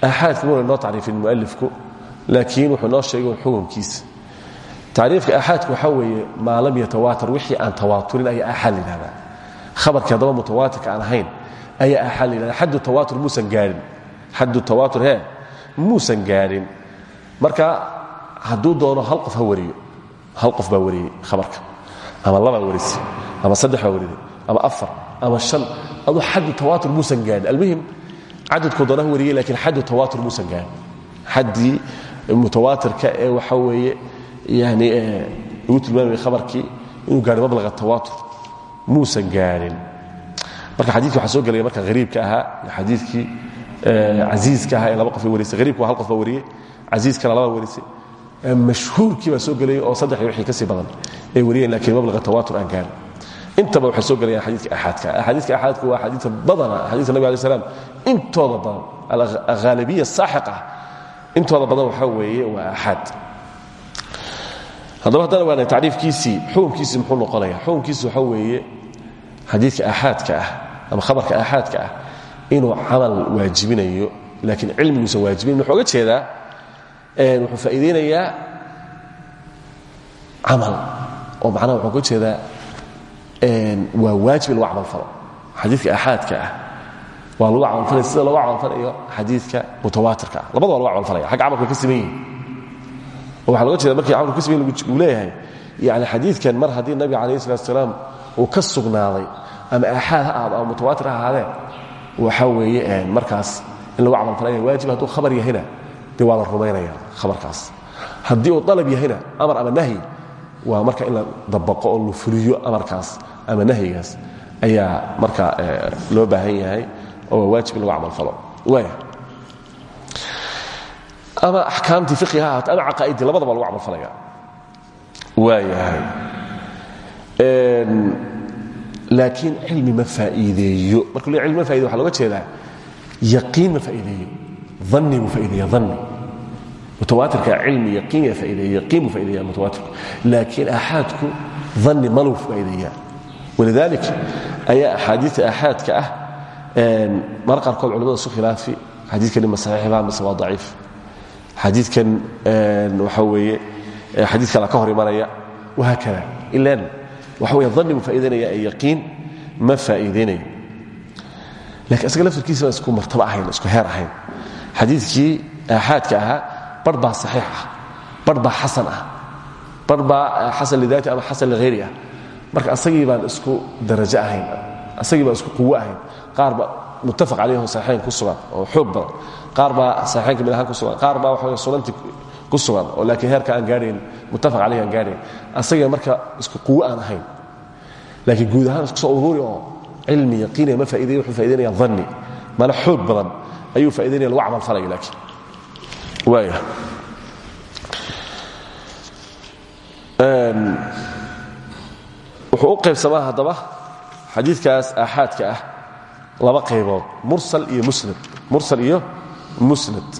axaadka wuuna inoo tacriifin mualifku laakiin wuxuu noo sheegay xukunkiisa. Tacriifka axaadka waxaa weeye maa lam yatawaatar wixii aan tawaaturin ayaa axaad layidhahdaa khabarkii haddaba mutawaatirka aan ahayn ayaa axaad la yidhahda xaddu tawaatur muusan gaadhin xaddu tawaatur hee muusan gaadhin marka hadduu doono hal qof ha wariyo hal qof baa wariyey khabarka. Ama labaa warisay ama saddex baa wariday ama afar ama an adu xaddu tawaatur muusan gaadhin almuhim cadadkoo doona ha wariyey lakiin xaddu tawaatur muusan gaadhin xaddii mutawaatirka ee waxaa weeye yani lagu tilmaamaya khabarkii inuu gaadho mablaqa tawaatur muusan gaadhin marka xadidki waxaa soo gelaya marka hariibka ahaa xadiidkii casiiska ahaa ee laba qof warisay hariibka waa hal qof baa wariyey casiiskana laba warisay mashhuurkii baa soo gelaya oo saddex iyo wixii ka sii badan ay wariyeen lakiin mablaqa tawaatur aan gaadhin intaba waxay soo gelayaan xadiidka axaadka. Axaadiidka axaadku waa axaadiidta badana xadiidka nabig alay slam intooda badan alhaalibiya saaxiq ah. Intooda badan waxaa weeye waa axaad. Haddaba haddana waana tacriifkiisii xukunkiisii muxuu noqonaya xukunkiisi waxaa weeye xadiidka aaxaadka ah ama khabarka aaxaadka ah inuu camal waajibinayo laakiin cilmiguusan waajibinin wuxuu oga jeedaa wuxuu faa'iidaynayaa camal oo macnaha wuxuu oga jeedaa waa waajib in lagu camalfalo xadiidka aaxaadka ah waa lagu camalfalaya sida loogu camalfalayo xadiidka mutawaatirka ah. Labada waa lagu camalfalaya xagga camalka ka siman yihiin waxaa loga jeeda markii camalku ka siman uu leeyahay yani xadiidkan mar haddii nabiga calayh salatu salaam uu ka sugnaaday ama aaxaad ha ahaado ama mutawaatir ha ahaadee waxaa weeye markaas in lagu camalfalaya waajib hadduu khabar yahayna dee waa la rumaynaya khabarkaas. Haddii uu dalab yahayna amar ama nahyi waa marka in la dabaqo oo la fuliyo amarkaas ama nahyigaas ayaa marka loo baahan yahay oo waa waajib in lagu camalfalo waaya ama axkaamtii fiqiha ama caqaa'idii labadaba lagu camalfalaya waayahay laakiin cilmi ma faa'iideeyo. Marka cilmi ma faideyo waxa loga jeedaa yaqiin ma faa'iideeyo. Dhanni buu faa'ideeya dhanni mutawaatirka cilmi yaqiin yaa faa'ideeya yaqiin buu faa'ideeya mutawaatirku. Laakiin aaxaadku dhanni maluu faa'ideeyaa walidalik ayaa axaadiita aaxaadka ah mar qaarkood culamada isu khilaafi. Xadiidkani ma saxiixba mise waa daciif. Xadiidkan waxa weeye xadiid kala ka hor imanaya wahaakada ilan waxa weya dhanni buu faa'idaynaya ee yaqiin? Ma faa'iidaynayo lakiin isaga laftirkiisa baan isku martabo ahayn isku heer ahayn. Xadiidkii aaxaadka ahaa bar baa saxiix ah bar baa xasan ah bar baa xasan lidaati ama xasan lighayri ah. Marka asagii baan isku darajo ahayn asagii baan isku quwo ahayn. Qaar ba muttafaq calayhi saxiixayn ku sugan oo xoog badan. Qaar baa saxiixaynka mid ahaan ku sugan. Qaar baa waxa sunantii ku sugan oo laakiin heerka aan gaadhayn muttafaq calayhi aan gaadhayn asagii marka isku quwo aan ahayn. Laakiin guud ahaan isku soo ururi oo cilmi yaqiiniya ma faa'ideeyo wuxuu faa'idaynaya dhanni. Mana xoog badan ayuu faa'idaynaya lagu camal falayo laakiin. Waaya wuxuu u qaybsamaa haddaba xadiidkaas aaxaadka ah laba qaybood mursal iyo musnad. Mursal iyo musnad.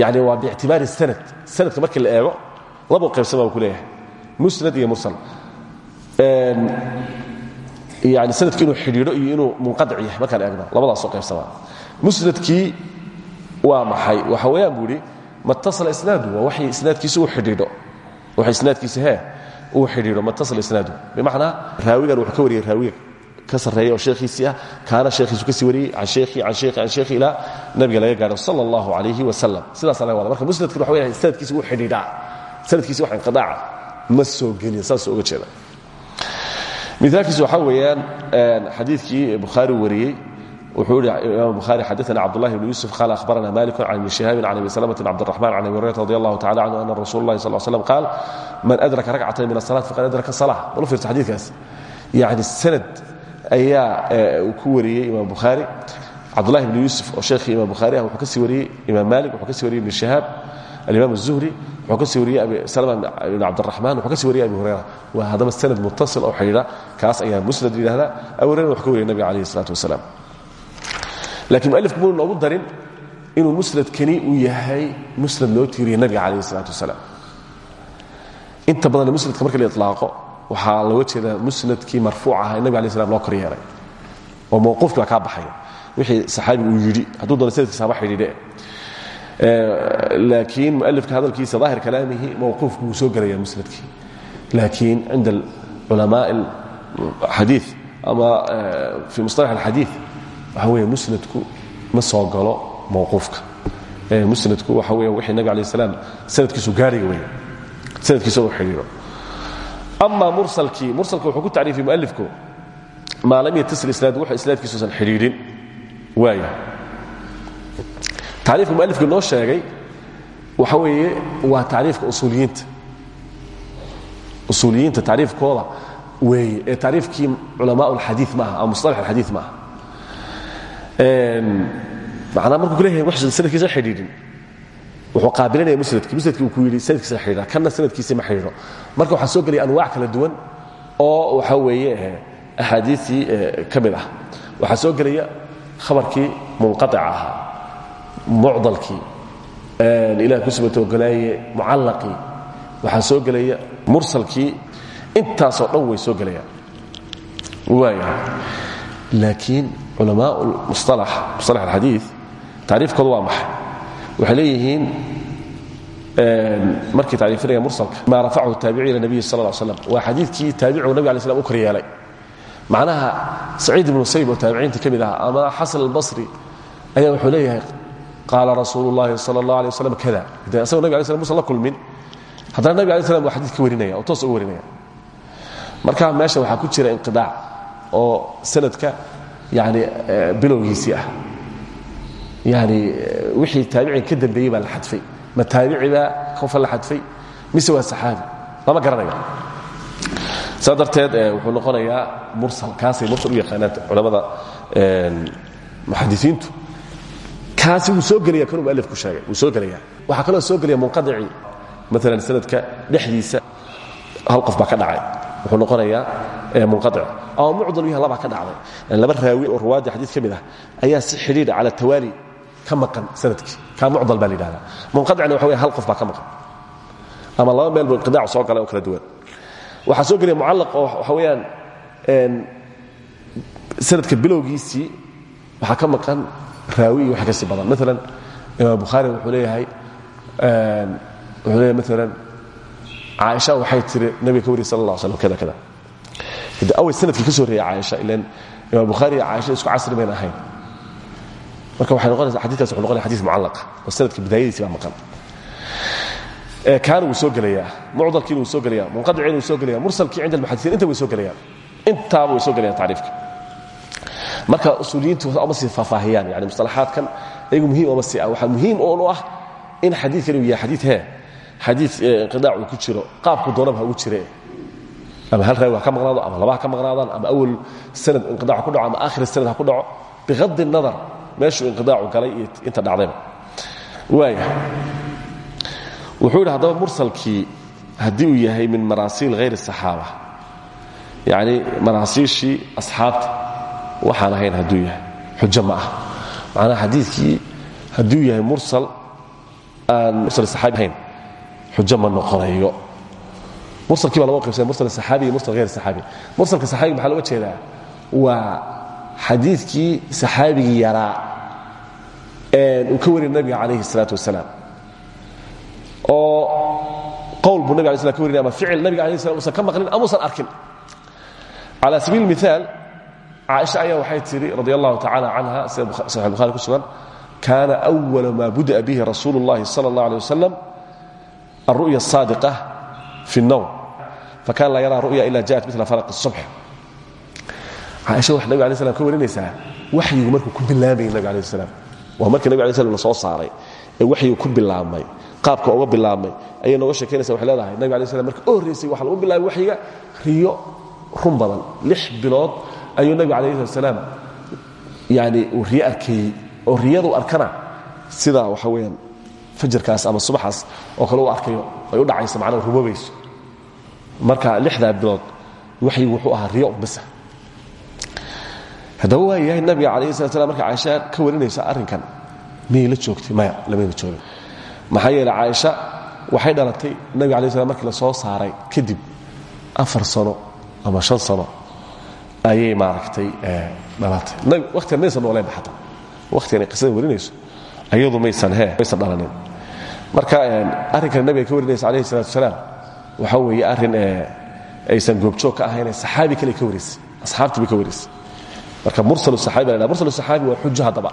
Yani waa biictibaari sanad sanadka markii la eego labuu qaybsama buu ku leeyahay. Musnad iyo mursal yani sanadki inuu xidhiidho iyo inuu munqadic yahay markaan eegno labadaasoo qaybsamaa musnadkii waa maxay? Waxa weeyaan buu idhi matasala isnaadu waa waxay isnaadkiisa uu xidhiidho. Waxay isnaadkiisa hee uu xidhiidho matasala isnaadu. Bimacnaa raawigan wuxuu ka wariyey raawiga ka sarreeya oo sheekhiisii ah sheekhiisu ka sii wariyey can sheekhi can sheekhi can sheekhi ilaa nabiga laga gaadho sala allahu calayhi wasalam sidaasa laga wada marka musnadkan waxa weya sanadkiisa uu xidhiidhaa. Sanadkiisa wax inqidaaca ma soo gelin saasuu uga jeeda. Miaalkiis waxaa weeyaan xadiikii bukhaari wariyey wuxuu ihi imaam bukhaari xadaana cabdulahi bn yusuf qaal ahbarana maliku can ibni shihaabin can abi salamatin cabdiraxman can abi hurayrata radi allahu tacala canhu ana rasul اllahi sal slam qaal man adraka rakcatan min asalat faqad adraka salah walu fiirsa xadiikaas yani sanad ayaa uu ku wariyey imaam bukhaari cabdulahi bni yusuf oo sheekhii imam bukhaari ah wuxuu ka sii wariyey imaam malik wuxuu ka sii wariyey ibni shihaab alimaam الzuhri wuxuu ka sii wariyey abi salma ibn cabdiraxman wuxuu ka sii wariyey abi hurayra waa haddaba sanad muttasil oo xidhiidha kaas ayaa musnad yidhahdaa abi hurayra wuxuu ka wariyey nabiga calayhi الsalatu wasalaam laakiin mualifku muu noogu darin inuu musnadkani uu yahay musnad loo tiiriye nabiga calayhi الsalatu wasalaam inta badan musnadka marka la iطlaaqo waxaa looga jeeda musnadkii marfuuc aha nabig ala slam loo kor oo mawquufkii baa kaa wixii saxaabi uu yidhi hadduu doona sanadkiisa haba xidhiidhe. Laakiin mualifka hadalkiisa daahir kalaamihi mawquufku wuu soo gelaya musnadkii. Laakiin cinda culamaa alxadii ama fii musalax alxadii waxa weeye musnadku ma soo galo mawquufka musnadku waxa weya wixii nabig alah slam sanadkiisu gaariga weya sanadkiisa u xidhiidho ama mursalkii mursalka wuxuu ku tacriifiyey mualifku maa lam yatasil isnaad wuxuu isnaadkiisuusan xidhiidhin. Waaya tacriifka mualifka noo sheegay waxa weeye waa tacriifka usuuliyiinta. Usuuliyiinta tacriifkooda weeye ee tacriifkii culamaa اlxadii maaha ama musطalax alxadii maaha macnaa markuu ku leeyahay wax sanadkiisa xidhiidhin wuxuu qaabilanaya musnadki musnadki uu ku yidhi sanadkiisa xidhiidha kanna sanadkiisa ma xidhiidho marka waxaa soo gelaya anwaac kala duwan oo waxa weeye axaadiistii ka mid ah. Waxaa soo gelaya khabarkii munqaطica ahaa mucdalkii ilah ku subata ogolaaye mucallaqii. Waxaa soo gelaya mursalkii intaasoo dhan way soo gelayaan. Waaya laakiin culamaa musalax musalax alxadiid tacriifkooda waa maxay? Waxay leeyihiin markii tacriifinaya mursalka maa rafacahu taabici ila nabiyi sal ll slam waa xadiidkii taabicigu nabig alay slam u kor yeelay. Macnaha saciid ibnu sayb oo taabiciinta ka mid ahaa ama xasan ayaa wuxuu leeyahay qaala rasuulu llahi sal allah kada de asagoo nabig alay slam musan kulmin haddana nabig alay slam waa xadiid ka warinaya oo toos uga warinaya. Marka meesha waxaa ku jira inqidaac oo sanadka yani bilowgiisii ah. Wixii taabiciga ka dambeeyey ma taabici baa qofa la xadfay. Mise waa saxaabi? Lama garanayo. Saa darteed wuxuu noqonayaa mursal kaasay mursal u yaqaanaan culamada muxadisiintu. Kaasi wuu soo gelaya kanuu mualif ku sheegay wuu soo gelaya waxaa kaloo soo gelaya munqadicii maalan sanadka dhexdiisa. Hal qof baa ka dhacay. Wuxuu noqonayaa munqaic ama mucdal yaha labaa ka dhacday. Laba raawi oo ruwaadii xadiid ka mid ah ayaa si xidhiidha cala tawaali ka maqan sannadkii kaa mucdal baa la yidhahdaa. Munqaicna waxa weya hal qof baa ka maqan. Ama laba meel buu inqidaacu soo galay oo kala duwan. Waxaa soo gelaya mucallaq oo waxa weeyaan sanadka bilowgiisii waxaa ka maqan raawi iyo wax ka sii badan. Maalan imaam bukhaari wuxuu leeyahay wuxuu leeyahay maalan caaisha waxay tiri nabiga ka wariy sal allah slam kada kada. Hade awal sannadkii ka soo reeyay caaisha ilan imaam bukhaari iyo caaisha isku casri bayn ahayn marka waxay noqonaysa xadiikaas wuxuu noqonaya xadiis mucallaqa oo sanadka bidaayadiisi baa maqan. Kaana wuu soo gelayaa mucdalkiina wuu soo gelayaa munqadiciina wuu soo gelaya mursalkii cinda almuxadisiin inta way soo gelayaan. Intaaba way soo gelayaan tacriifka marka usuuliyiintu uma sii faahfaahiyaan yani mustalaxaadkan iyagu muhiim uma sii ah. Waxaa muhiim uun u ah in xadiidkan uu yahay xadiid hee xadiid inqidaac uu ku jiro qaabku doonaba ha ugu jire. Ama hal raawi ha ka maqnaado ama laba ha ka maqnaadaan ama awal sanad inqidaac ha ku dhaco ama aakhir sanad ha ku dhaco. Biqadi nadar meeshuu inqidaacu galay inta dhacdayba. Waaya wuxuu yidhi mursalkii haddii uu yahay min maraasiil hayr saxaaba yacni maraasiishii asxaabta waxaan ahayn hadduu yahay xujo ma ah. Macnaha yahay mursal aan mursal saxaabi ahayn xujo mursalkii baa logo qaybsada mursal saxaabi mursal hayr saxaabi. Mursalka saxaabiga maxaa looga jeedaa? Waa xadiidkii saxaabigii yaraa uu ka warinay nabiga calayhi الsalaatu wasalaam oo qowl buu nabig alay slam ka warinay ama ficil nabiga alay slam usan ka maqlin ama usan arkin cala sabiil miaal caaisha ayaa waxay tidhi radi allahu tacala canha sida saxix bukhari ku sugan kaana أwala ma buda'a bihi rasuulu اllahi salى اllah alيه wasalam alru'ya الsaadiqة fi الnowm fakana laa yaraa ru'ya ila jaءat mila falaq الصubx caaisha waxay nabig alay slam ka warinaysaa? Waxyigu markuu ku bilaamayay nabig alay slam waa markii nabig alay slam la soo saaray. Ee waxyigu ku bilaabmay. Qaabka uga bilaabmay. Ayay nooga sheekaynaysa waxay leedahay. Nabig alay slam markii u horraysay lagu bilaabay waxyiga riyo run badan. Lix bilood ayuu nabiga alayh slat salaam yani riyo arkeeyey oo riyadu arkana. Sida waxa weyaan fajarkaas ama subaxaas oo kale u arkayo ay u dhacayso macnaa rumobayso marka lixdaa bilood waxyigu wuxuu ahaa riyo basa haddaba waa yahay nabiga alayh slat slam marka caaisha ka warinaysa arrinkan miyay la joogtay? Maya lamayna joogin. Maxaa yeele caaisha waxay dhalatay nabiga alay slam markii la soo saaray kadib afar sano ama shan sano ayay maaragtay dhalatay. Watigan maysan nooleynba ataa watigan ay qisada warinayso ayadu maysan he maysan dhalanin. Marka arrinkan nabiga ka warinaysa alayh salatu waxaa weeye arrin aysan goobjoog ka ahayn saxaabi kale ka warisay asxaabtii ka warisay marka mursal saxaabi la mursal saxaabi waa xujo haddaba.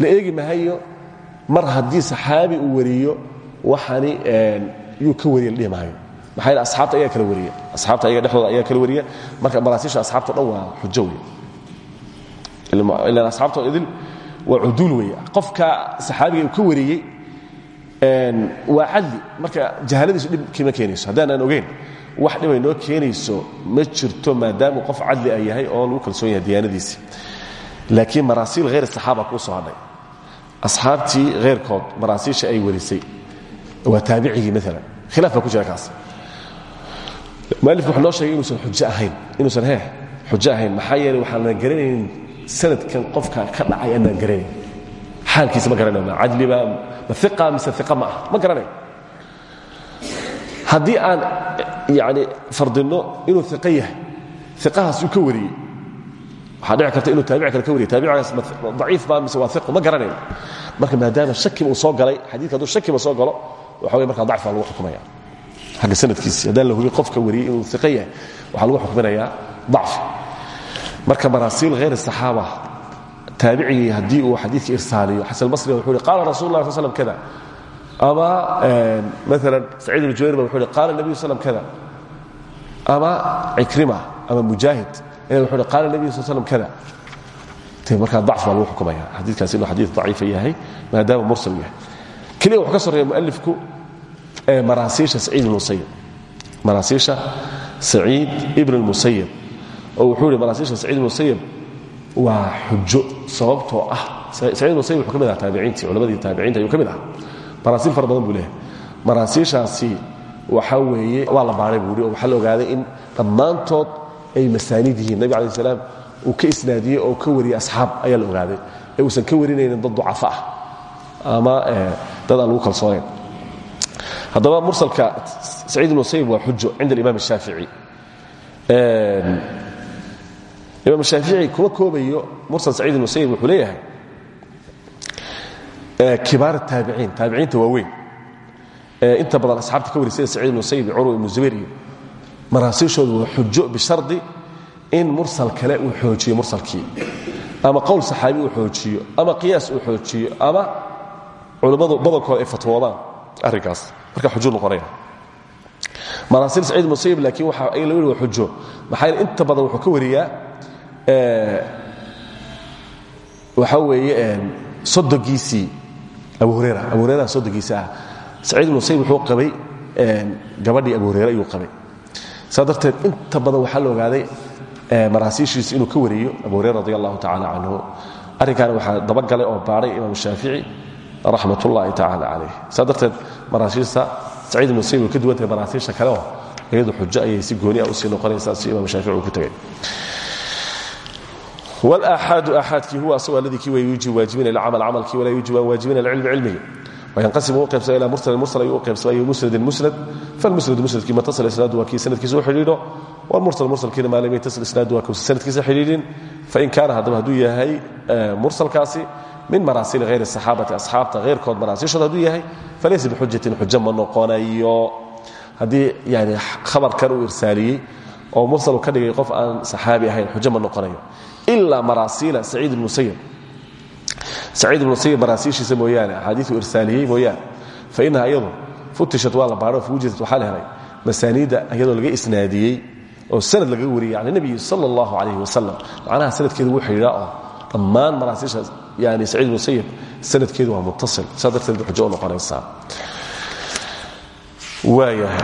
La eegi mahayo mar haddii saxaabi uu wariyo waxani yuu ka wariya la dhihi mahayo maxaa yeel asxaabta ayaa kala wariya asxaabta ayaga dhexdooda ayaa kala wariya marka maraasiisha asxaabta o dhan waa xujo wey ilan asxaabta idil waa cuduul weeye. Qofka saxaabiga uu ka wariyey waa cadli. Marka jahaladiisu dhib kima keenayso. Haddaanaan ogeyn wax dhibay noo keenayso ma jirto maadaamu qof cadli a yahay oo lagu kalsoon yahay diyaanadiisi. Laakiin maraasiil hayr saxaaba kuu soo hadhay asxaabtii hayrkood maraasiisha ay warisay. Waa taabicigii maalan khilaaf baa ku jira kaas. Mualifku wuxuu noo sheegay inuusan xujo ahayn inuusan hee xujo ahayn. Maxaa yeeley waxaanan garanayn sanadkan qofka ka dhacay annaan garanayn. Xaalkiisa ma garanayn ma cadliba ma iqa mise iqa ma ah. Ma garanayn. Haddii aan yani fardinno inuu iqa yahay. Uu ka wariyey. Waxaa dhici karta inuu taabici kale ka wariye taabicigaas daciif baa mise waa iqu ma garanayno marka maadaama shakiba uu soo galay xadiidka hadduu shakiba soo galo waxa wey markaa dacfaa lagu xukumaya. Xagga sanadkiisi haddaan la hubi qofka wariyey inuu iqa yahay lagu xukminayaa dacfi marka maraasiil hayr saxaaba taabicigii haddii uu xadiidka irsaaliyo xasan basri wuxuu hi qaala rasul lah sl kada ama maala saciid jubayr ba wuxuu hi qaala nebiyu slm kada. Ama cikrima ama mujaahid ayaa wuxuu hi qaala nebiyu sl slm kada. Te markaa dacfi baa lagu xukumaya. Xadiidkaas inuu xadiid daciifa yahay maadaama mursal yahay. Keliya wuxuu ka soreeya mualifku maraasiisha saciid ibn musayib maraasiisha saciid ibn اlmusayab oo wuxuu ihi maraasiisha sacid ibn musayab waa xujo sababtoo ah. Sacid ibn musayab wuxuu ka mid aha taabiciintii culamadii taabiciinta ayuu ka mid aha maraasiil fara badan buu leeyahay. Maraasiishaasi waxaa weeye waa la baaray buuhi oo waxaa la ogaaday in dhammaantood ay masaaniid yihiin. Nabig alai salaam uu ka isnaadiyey oo ka wariyey asxaab ayaa la ogaaday. Ee uusan ka warinaynin dad ducafa ah ama dad aan lagu kalsoonayn. Haddaba mursalka saciid ibn musayib waa xujo cinda alimaam الshaafici imaam shaafici kuma koobayo mursal saciid ibn musayib wuxuu leeyahay kibaar taabiciin taabiciinta waaweyn. Inta badan asxaabta ka wari sida sacid ibn musayib curwa ibnu zubayr iyo maraasiishoodu waa xujo bishardi in mursal kale uu xoojiyo mursalkii. Ama qowl saxaabi uu xoojiyo ama qiyaas uu xoojiyo ama culammadu badankooda ay fatwoodaan arrinkaas. Marka xujo noqonaya. Maraasiil sacid ibn musayib laakiin waxa ay la waa xujo. Maxaa yeele inta badan wuxuu ka wariyaa waxaa weeye sodogiisii abu hurera abu hurera sodogiisa ah. Saciid ibn musayib wuxuu qabay gabadhii abu hureyre ayuu qabay. Saa inta badan waxaa la ogaaday maraasiishiisa inuu ka wariyo abu hureyre radi allahu tacala canhu arrinkaana waxaa dabagalay oo baadhay imaam shaafici raxmat ullahi tacala calayh saa darteed maraasiista saciid ka duwan tahay maraasiisha kale oo iyadu xujo ayay si gooni ah u sii noqonaysaa si imaam shaafici uu ku tegay walaxaadu aaxaadkii huwa asagoo alladii kii way yuujib waajibina ilcamal camalkii walaa yuujib aan waajibina ilcilmi cilmigi wayanqasimu u qaybsama ilaa mursalin mursal ayuu u qaybsama iyo musnadin musnad. Falmusnadu musnadkii matasala isnaadu waa kii sanadkiisa u xidhiidho. Walmursal mursalkiina maa lam yatasal isnaadu waa kuusa sanadkiisa xidhiidhin. Fain kaana haddaba hadduu yahay mursalkaasi min maraasiili hayri saxaabati asxaabta hayrkood maraasiishooda hadduu yahay falaysa bixujatin xujo ma noqonayo. Haddii yani khabarkan uu irsaaliyey oo mursal ka dhigay qof aan saxaabi ahayn xujo ma noqonayo ilaa maraasiila saciid ibn musayib saciid ibn musayib maraasiishiisa mooyaane axaadiiu irsaaliyey mooyaane fa inaha iyadu futishat waa la baadho fuujidat waxaa la helay laga isnaadiyey oo sanad laga wariyey can nabiyi sal اllahu alayh wasalam macnaha sanadkeedu wuu xidhiidhaa oo dhammaan maraasiisha yani saciid ibn musayib sanadkeedu waa muttasil saa darteed bay xujo u noqonaysaa. Waayahay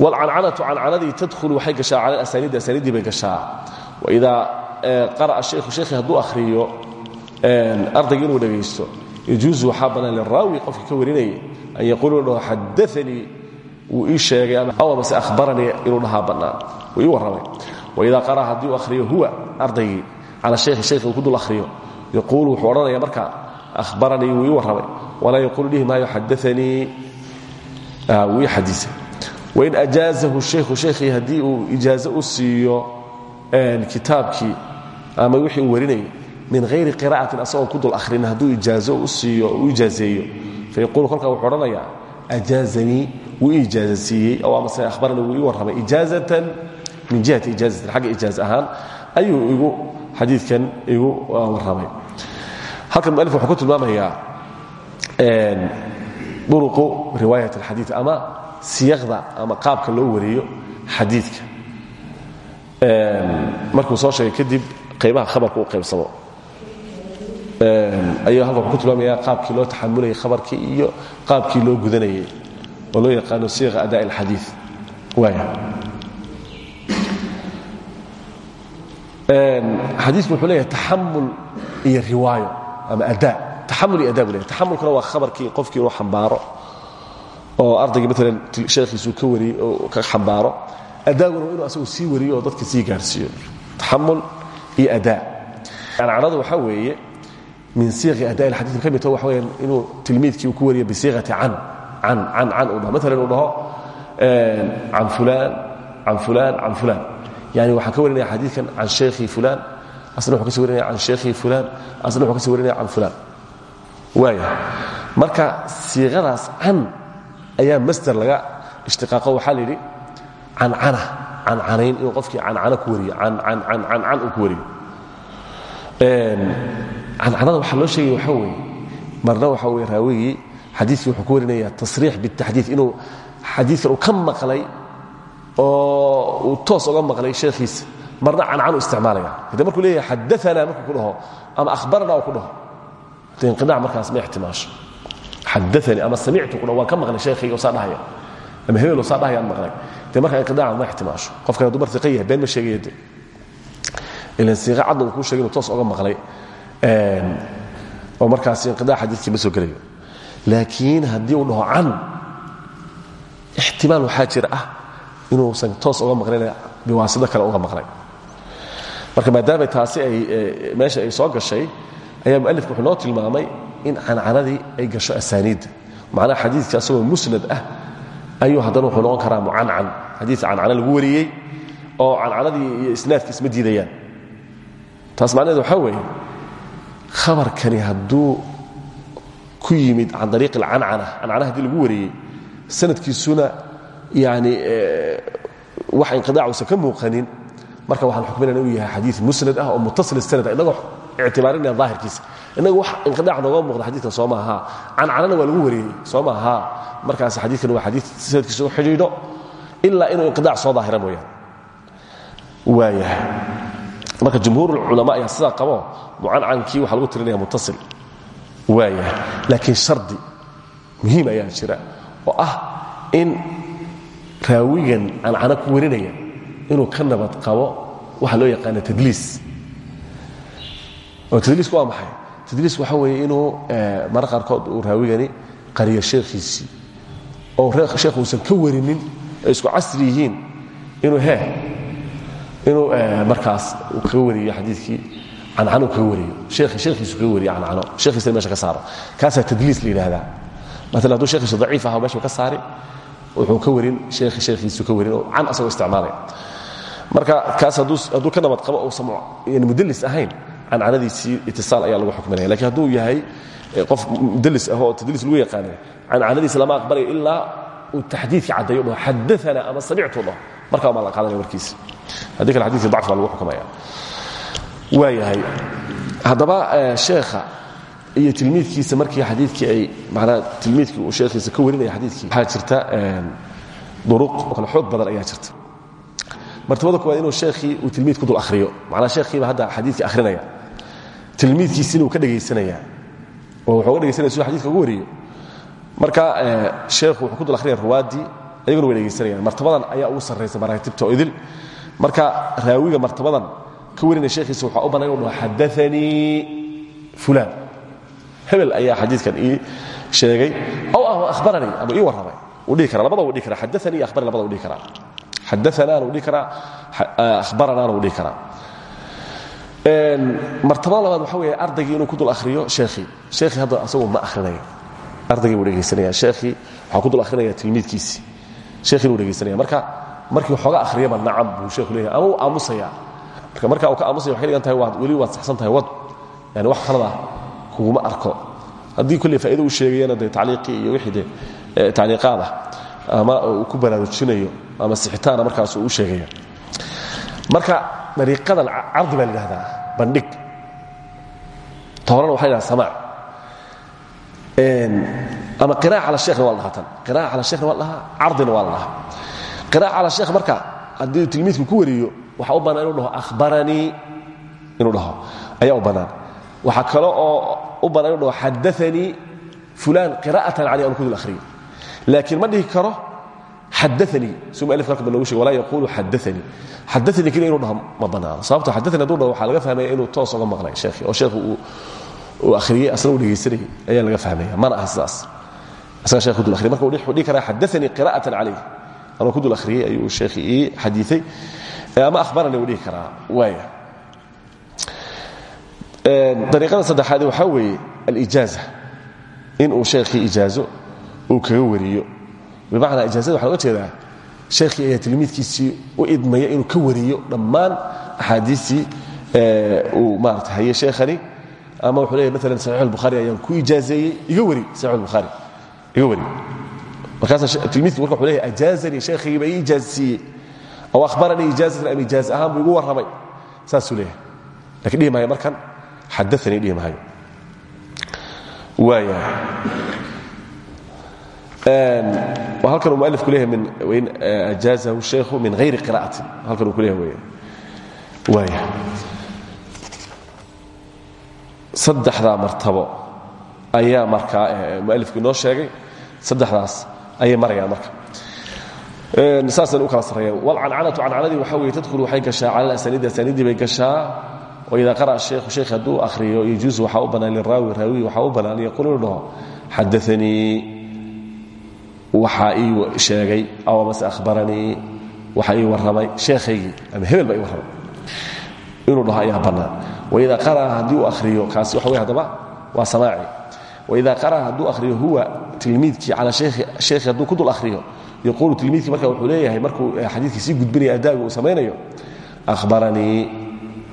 wlcancanatu cancanadii tadhulu waxay gashaa cala asaniidi waidaa qara'a shaykhu sheekhi hadduu akhriyo ardayga inuu dhegaysto yajuusu waxaa bannaan liraawi qofkii ka warinayay an yaquul inu dhaho xadaanii wuu ii sheegay amase ahbaranii inuu dhahaa bannaan wuu ii warramay waidaa qara'a haddii uu akhriyo huwa ardaygii cala shaykhi shaykhi uu ku dul akhriyo yaquulu wuxuu odhanaya markaa ahbaranii wuu ii warramay walaa yaquulu dhihi maayo xadaanii wuu ii xadiisay wain ajaazahu shaykhu shaykhii haddii uu ijaazo u siiyo kitaabkii ama wixii uu min hayri qira'atin asagoo ku dul hadduu ijaazo u u ijaazeeyo. Fayaquulu kolkaa wuxuu odhanayaa ajaazanii? Wuu ijaaza siiyey. Ow amase ahbaranii wuu ii warramay. Ijaazatan? Min jihati ijaazatin xagga ijaaz ahaan igu xadiidkan igu warramay. Halkan mualif wuxuu ku tilmaamayaa duruqu riwaayat alxadiid ama siyaqda ama qaabka loo wariyo xadiidka markuu soo sheegay kadib qaybaha khabarka u qaybsamo ayuu halka wuxuu ku tilmaamaya qaabkii loo taxamulayay khabarkii iyo qaabkii loo gudanayay oo loo yaqaano siiqa adaa alxadiid waaya xadiidku wuxuu leeyahay taxamul iyo riwaayo ama adaa taxamul iyo adaa buu leeyahay. Taxamulkuna waa khabarkii qofkii inuu xambaaro oo ardaygii maalan sheekhiisuu ka wariyey oo ka xambaaro adaaguna waa inuu asagu sii wariyo oo dadka sii gaarsiiyo taxamul iyo adaa cancanadu waxaa weeye min siiqi adaa ilxadiid ka midto waxa weeyaan inuu tilmiidkii uu ku wariyo bisiiqati can can can can uu dhaho maalan uu dhaho can fulaan can fulaan can fulaan yani waxaan ka warinaya xadiidkan can sheekhi fulaan asna wuxuu ka sii warinaya can sheekhi fulaan asna wuxuu ka sii warinaya can fulaan waaya marka siiqadaas can ayaa masder laga ishtiqaaqo waxaa la yidhi cancana cancanayn inuu qofkii cancana ku wariyo cancan uu ku wariyo. Cancanada waxaa loo sheegaya waxaa weeye marna waxaa weye raawigii xadiidkii wuxuu ku warinaya tasriix bitaxdiid inuu xadiidkan uu ka maqlay oo uu toos uga maqlay sheekhiisa marna cancanu isticmaalaya. Hade markuu leeyahay xadaana markuu ku dhaho ama ahbarana uu ku dhaho de inqinac markaas ma ixtimaasho xadaanii ama samictu ku dhaho waan ka maqlay sheekhayga saa dhahaya. Ama hebeloo saa dhahayaan maqlay dee markaa inqidaaca ma ixtimaasho qofkan hadduu mar been ma sheegaya de ilan siiqa uu kuu shegay inuu toos oga maqlay oo markaasi inqidac xadiidkii ma soo gelayo. Laakiin haddii uu dhaho can ixtimaal waxaa jira ah inuusan toos uga maqlayn biwaasito kale uga maqlay. Marka maadaama taasi ay meesha ay soo gashay ayaa mualifku wuxuu noo tilmaamay in cancanadii ay gasho asaaniidda macnaha xadiidka asagoo musnad ah ayuu haddana wuxuu noqon karaa mucancan. Xadiid cancana lagu wariyey oo cancanadii iyo isnaadki isma diidayaan. Taas macnaheed waxaa weeye khabarkani hadduu ku yimid can ariiq alcancana cancana haddii lagu wariyey sanadkiisuna yani wax inqidac uusan ka muuqanin marka waxaan xukminayna inuu yahay xadiid musnad ah oo muttasil sanad ah ictibaarinaya daahirkiisa. Innaga wax inqidac nooga muuqda xadiidkan soo maaha. Cancanana waa lagu wariyey soo maaha. Markaas xadiidkan waa xadiid sanadkiisa u xidhiidho ilaa inuu inqidac soo daahira mooyaane. Waayahay marka jumhuur ulculamaa ayaa sidaa qabo mucancankii waxaa lagu tirinaya muttasil. Waayahay laakiin shardi muhiim ayaa jira oo ah in raawigan cancana ku warinaya inuu ka nabad qabo waxa loo yaqaana tadliis oo tadliisku waa maxay? Tadliis waxa weeye inuu mara qaarkood uu raawigani qariyo sheekhiisii oo sheekh uusan ka warinin isku casri inuu he inuu markaas uu kaga wariyo xadiikii cancano kaga wariyo. Sheekhiisu kaga wariyo cancano sheekhiisana meesha ka saaro. Kaasaa tadliis la yidhaahdaa. Maala haduu sheekhiisu daciif aha meesha ka saari wuxuu ka warin sheekhi sheekhiisu ka warin oo asagoo isticmaalaya. Marka kaas hadduu ka nabad qabo uusan mudlis ahayn cancanadiisii itisaal ayaa lagu xukminaya. Lakiin hadduu yahay qof mudlis ah oo tadliis lagu yaqaana cancanadiisa lama aqbalayo ilaa uu taxdiidka caddeeyo dhaho xadaana ama samictu dhaho. Markaa maa la qaadanaya warkiisa haddii kale xadidka dacf baa lagu xukumaya. Waayahay haddaba sheekha iyo tilmiidkiisa markii xadiidkii ay manaa tilmiidkii uu sheekhiisa ka warinaya xadiidkii waxaa jirta duruq oo kale xoog badan ayaa jirta. Martabada koowaad inuu sheekhii uu tilmiid ku dul akhriyo. Macnaa sheekhiiba hadda xadiidkii akhrinaya tilmiidkiisina uu ka dhegaysanaya. Oo wuxuu ga dhegaysanaya siduu xadidka ugu wariyo marka sheekhu wuxuu ku dul akhriyaya ruwaaddii ayaguna way dhegaysanayaan. Martabadan ayaa ugu sarraysa maraatibta oo idil. Marka raawiga martabadan ka warinaya sheekhiisa waxaa u bannaan inu dhaho xadaanii fulaan. Hebel ayaa xadiidkan ii sheegay. Ow ah ahbaranii ama ii warramay. Wuu dhihi kara labada wuu dhihi kara xadaanii iyo ahbarani labada wuu dhihi karaa. Xadaanaana wuu dhihi karaa. Ahbaranaana wuu dhihi karaa martabada labaad waxa weeye ardaygii inuu ku dul akhriyo sheekhii sheekhii hadda asagu ma akhrinayo ardaygii wuu dhegaysanaya sheekhii waxaa ku dul akhrinaya tilmiidkiisii sheekhiina wuu dhegaysanaya marka markii waxooga akhriyaba nacam buu sheekhu leeyahay. Ama uu aamusaya. Marka marka uu ka aamusaya waxay dhigan tahay waad weli waad saxsan tahay wad. Yani wax khalad ah kuguma arko. Haddii kulley faa'ido u sheegayana dee tacliiqii iyo wixii dee tacliiqaad ah ama uu ku baraarujinayo ama sixitaana markaas uu sheegaya marka dariiqadan cardi baa la bandhig. Toorana waxa la yidhahda samaac ama qiraa'a cala sheikhna waa tan. Qiraa'a cala sheikhna waa la dhahaa cardina waa sheekh marka haddii tilmiidku ku wariyo waxaa u bannaan inuu dhaho akhbaranii inuu dhaho. Ayaa u bannaan. Waxaa kale oo u bannaan inuu dhaho xadaanii fulaan qiraa'atan caleyh aan ku dul akhriyo. Laakiin karo xadaanii suu mualif halkan ba noogu shegay walaa yaquulu xadaanii xadaanii keliya inuu dhaho ma bannaano sababto xadaanii haduu dhaho waxaa laga fahmaya inuu toos oga maqlay sheekhi oo sheekhu uu uu akhriyey asna uu dhegaysanayay ayaa laga fahmaya mana aha sidaas asaga sheekh ku dul akhriyay marka wuxuu dhihi karaa xadaanii qiraa'atan calayh anuu ku dul akhriyey ayuu sheekhi ii xadiiay ama ahbarani uu dhihi karaa waaya dariiqada saddexaad waxaa weeye alijaaza inuu sheekhii ijaazo uu kaga wariyo bimacnaa ijaazada waxa loga jeedaa sheekhii ayaa tilmiidkiisii u idmaya inuu ka wariyo dhammaan axaadiistii uu maarata haye sheekhani. Ama wuxuu leeyahy maalan saxiix albukhaari ayaan ku ijaazeeyey iga wari saxiix albukhaari iga wari. Markaasaa tilmiidki marka wuxuu leeyahay ajaazanii sheekhigiiba ii ijaazsiiyey aw ahbaranii ijaazatan ama ijaaz ahaan buu igu warramay. Saasuu leeyahay. Lakiin dhihi maayo markan xadaanii dhihi maayo. Waaya halkan uu mualifku leeyahay min ajaazahu sheekhu min hayri qira'atin. Halkan uu ku leeyahay saddexdaa martabo ayaa markaa mualifku inoo sheegay. Saddexdaas ayay marayaan marka. Saasayna u kala sarreeyaan walcancanatu cancanadii waxaa weye tadkhulu waxay gashaa cala alasaniidi asaniidii bay gashaa. Waidaa qara'a sheekhu sheekh hadduu akhriyo yajuusu waxaa u bannaan liraawi raawi waxaa u bannaan yaquul inuu dhaho xadaanii waxaa ii sheegay aw amase ahbaranii waxaa ii warramay sheekhaygii ama hebel baa ii warramay. Inuu dhaho ayaa bannaan. Waidaa qara'a haddii uu akhriyo kaasi waxa wey haddaba waa samaaci. Waidaa qara'a hadduu akhriyo huwa tilmiidkii cala sheekhi hadduu ku dul akhriyo yaquulu tilmiidkii marka wuxuu leeyahay markuu xadiidkii sii gudbinaya adaaga uu samaynayo ahbaranii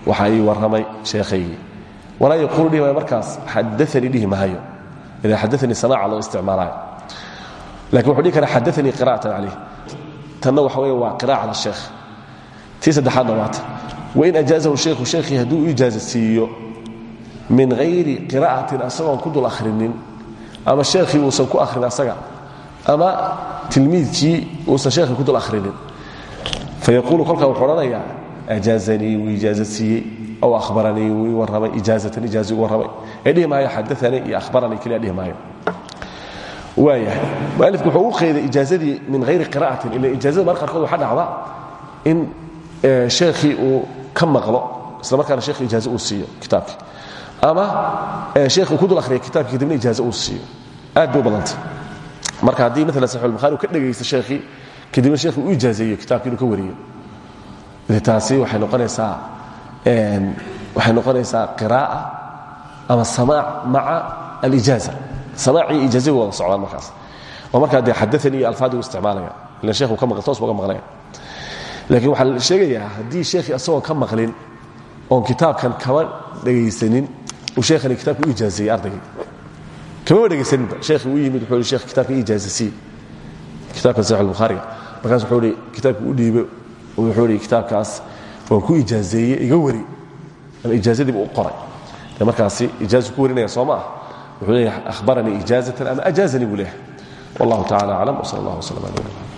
waxaa ii warramay sheekhaygii. Walaa yaquulu dhihi maayo markaas xadaanii dhihi maayo. Ida xadaanii samaaca loo isticmaalayo laakiin wuxuu dhihi karaa xadaanii qira'atan calayh tanna waxa weeye waa qira'a cala sheekh tii saddexaadna waata wain ajaazahu sheikhu sheekhii hadduu u ijaaza siiyo min hayri qira'atin asagoon ku dul akhrinin ama sheekhii uusan ku akhrin asaga ama tilmiidkii uusan sheekhii ku dul akhrinin fayaquulu kolkaa wuxuu odhanayaa ajaazanii wuu ijaaza siiyey aw ahbaranii wuu ii warramay ijaazatan ijaazi u warramay ee dhihi maayo xadaanii iyo ahbaranii keliya dhihi maayo waayahay. Mualifku wuxuu ugu qeyday ijaazadii min hayri qira'atin. Ila ijaazada marka qaarkood waxaa dhacda in sheekhii uu ka maqlo isla markaana sheekhi ijaaze uu siiyo kitaabkii. Ama sheekh uu ku dul akhriya kitabkii kadibna ijaaze uu siiyo. Aad bay u marka haddii maala saxixulbukhari uu ka dhegaysto sheekhii kadibna sheekhi u ijaazeeyo kitabkii inuu ka wariyo taasi waxay noqonaysaa waxay noqonaysaa qiraa'a ama samaac maca alijaaza samaac iyo ijaaza wada socdaan markaas. Oo markaa dee xadaanii iyo isticmaalaya ila sheekhu ka maql toos maqlaya. Laakiin waxaa la sheegayaa haddii sheekhii asagoo ka maqlin oon kitaabkan kama dhegaysanin uu sheekhani kitaabka u ijaazeeyey ardaygii kamaba dhegaysaninba sheekhii u yimid wuxuu sheekh kitaabka i ijaazasiiye kitaabkan saxix albukhaariga markaas wuxuu ihi kitaabka u dhiibe wuxuu ihi kitaabkaas waan ku ijaazeeye iga wari. Ama ijaazadiiba u qoray. De markaasi ijaazu ku ah wuxuu leeyahay ahbaranii ijaazatan ama ajaazanii buu leeyahay wallahu tacala aclam wsal allah wslam ala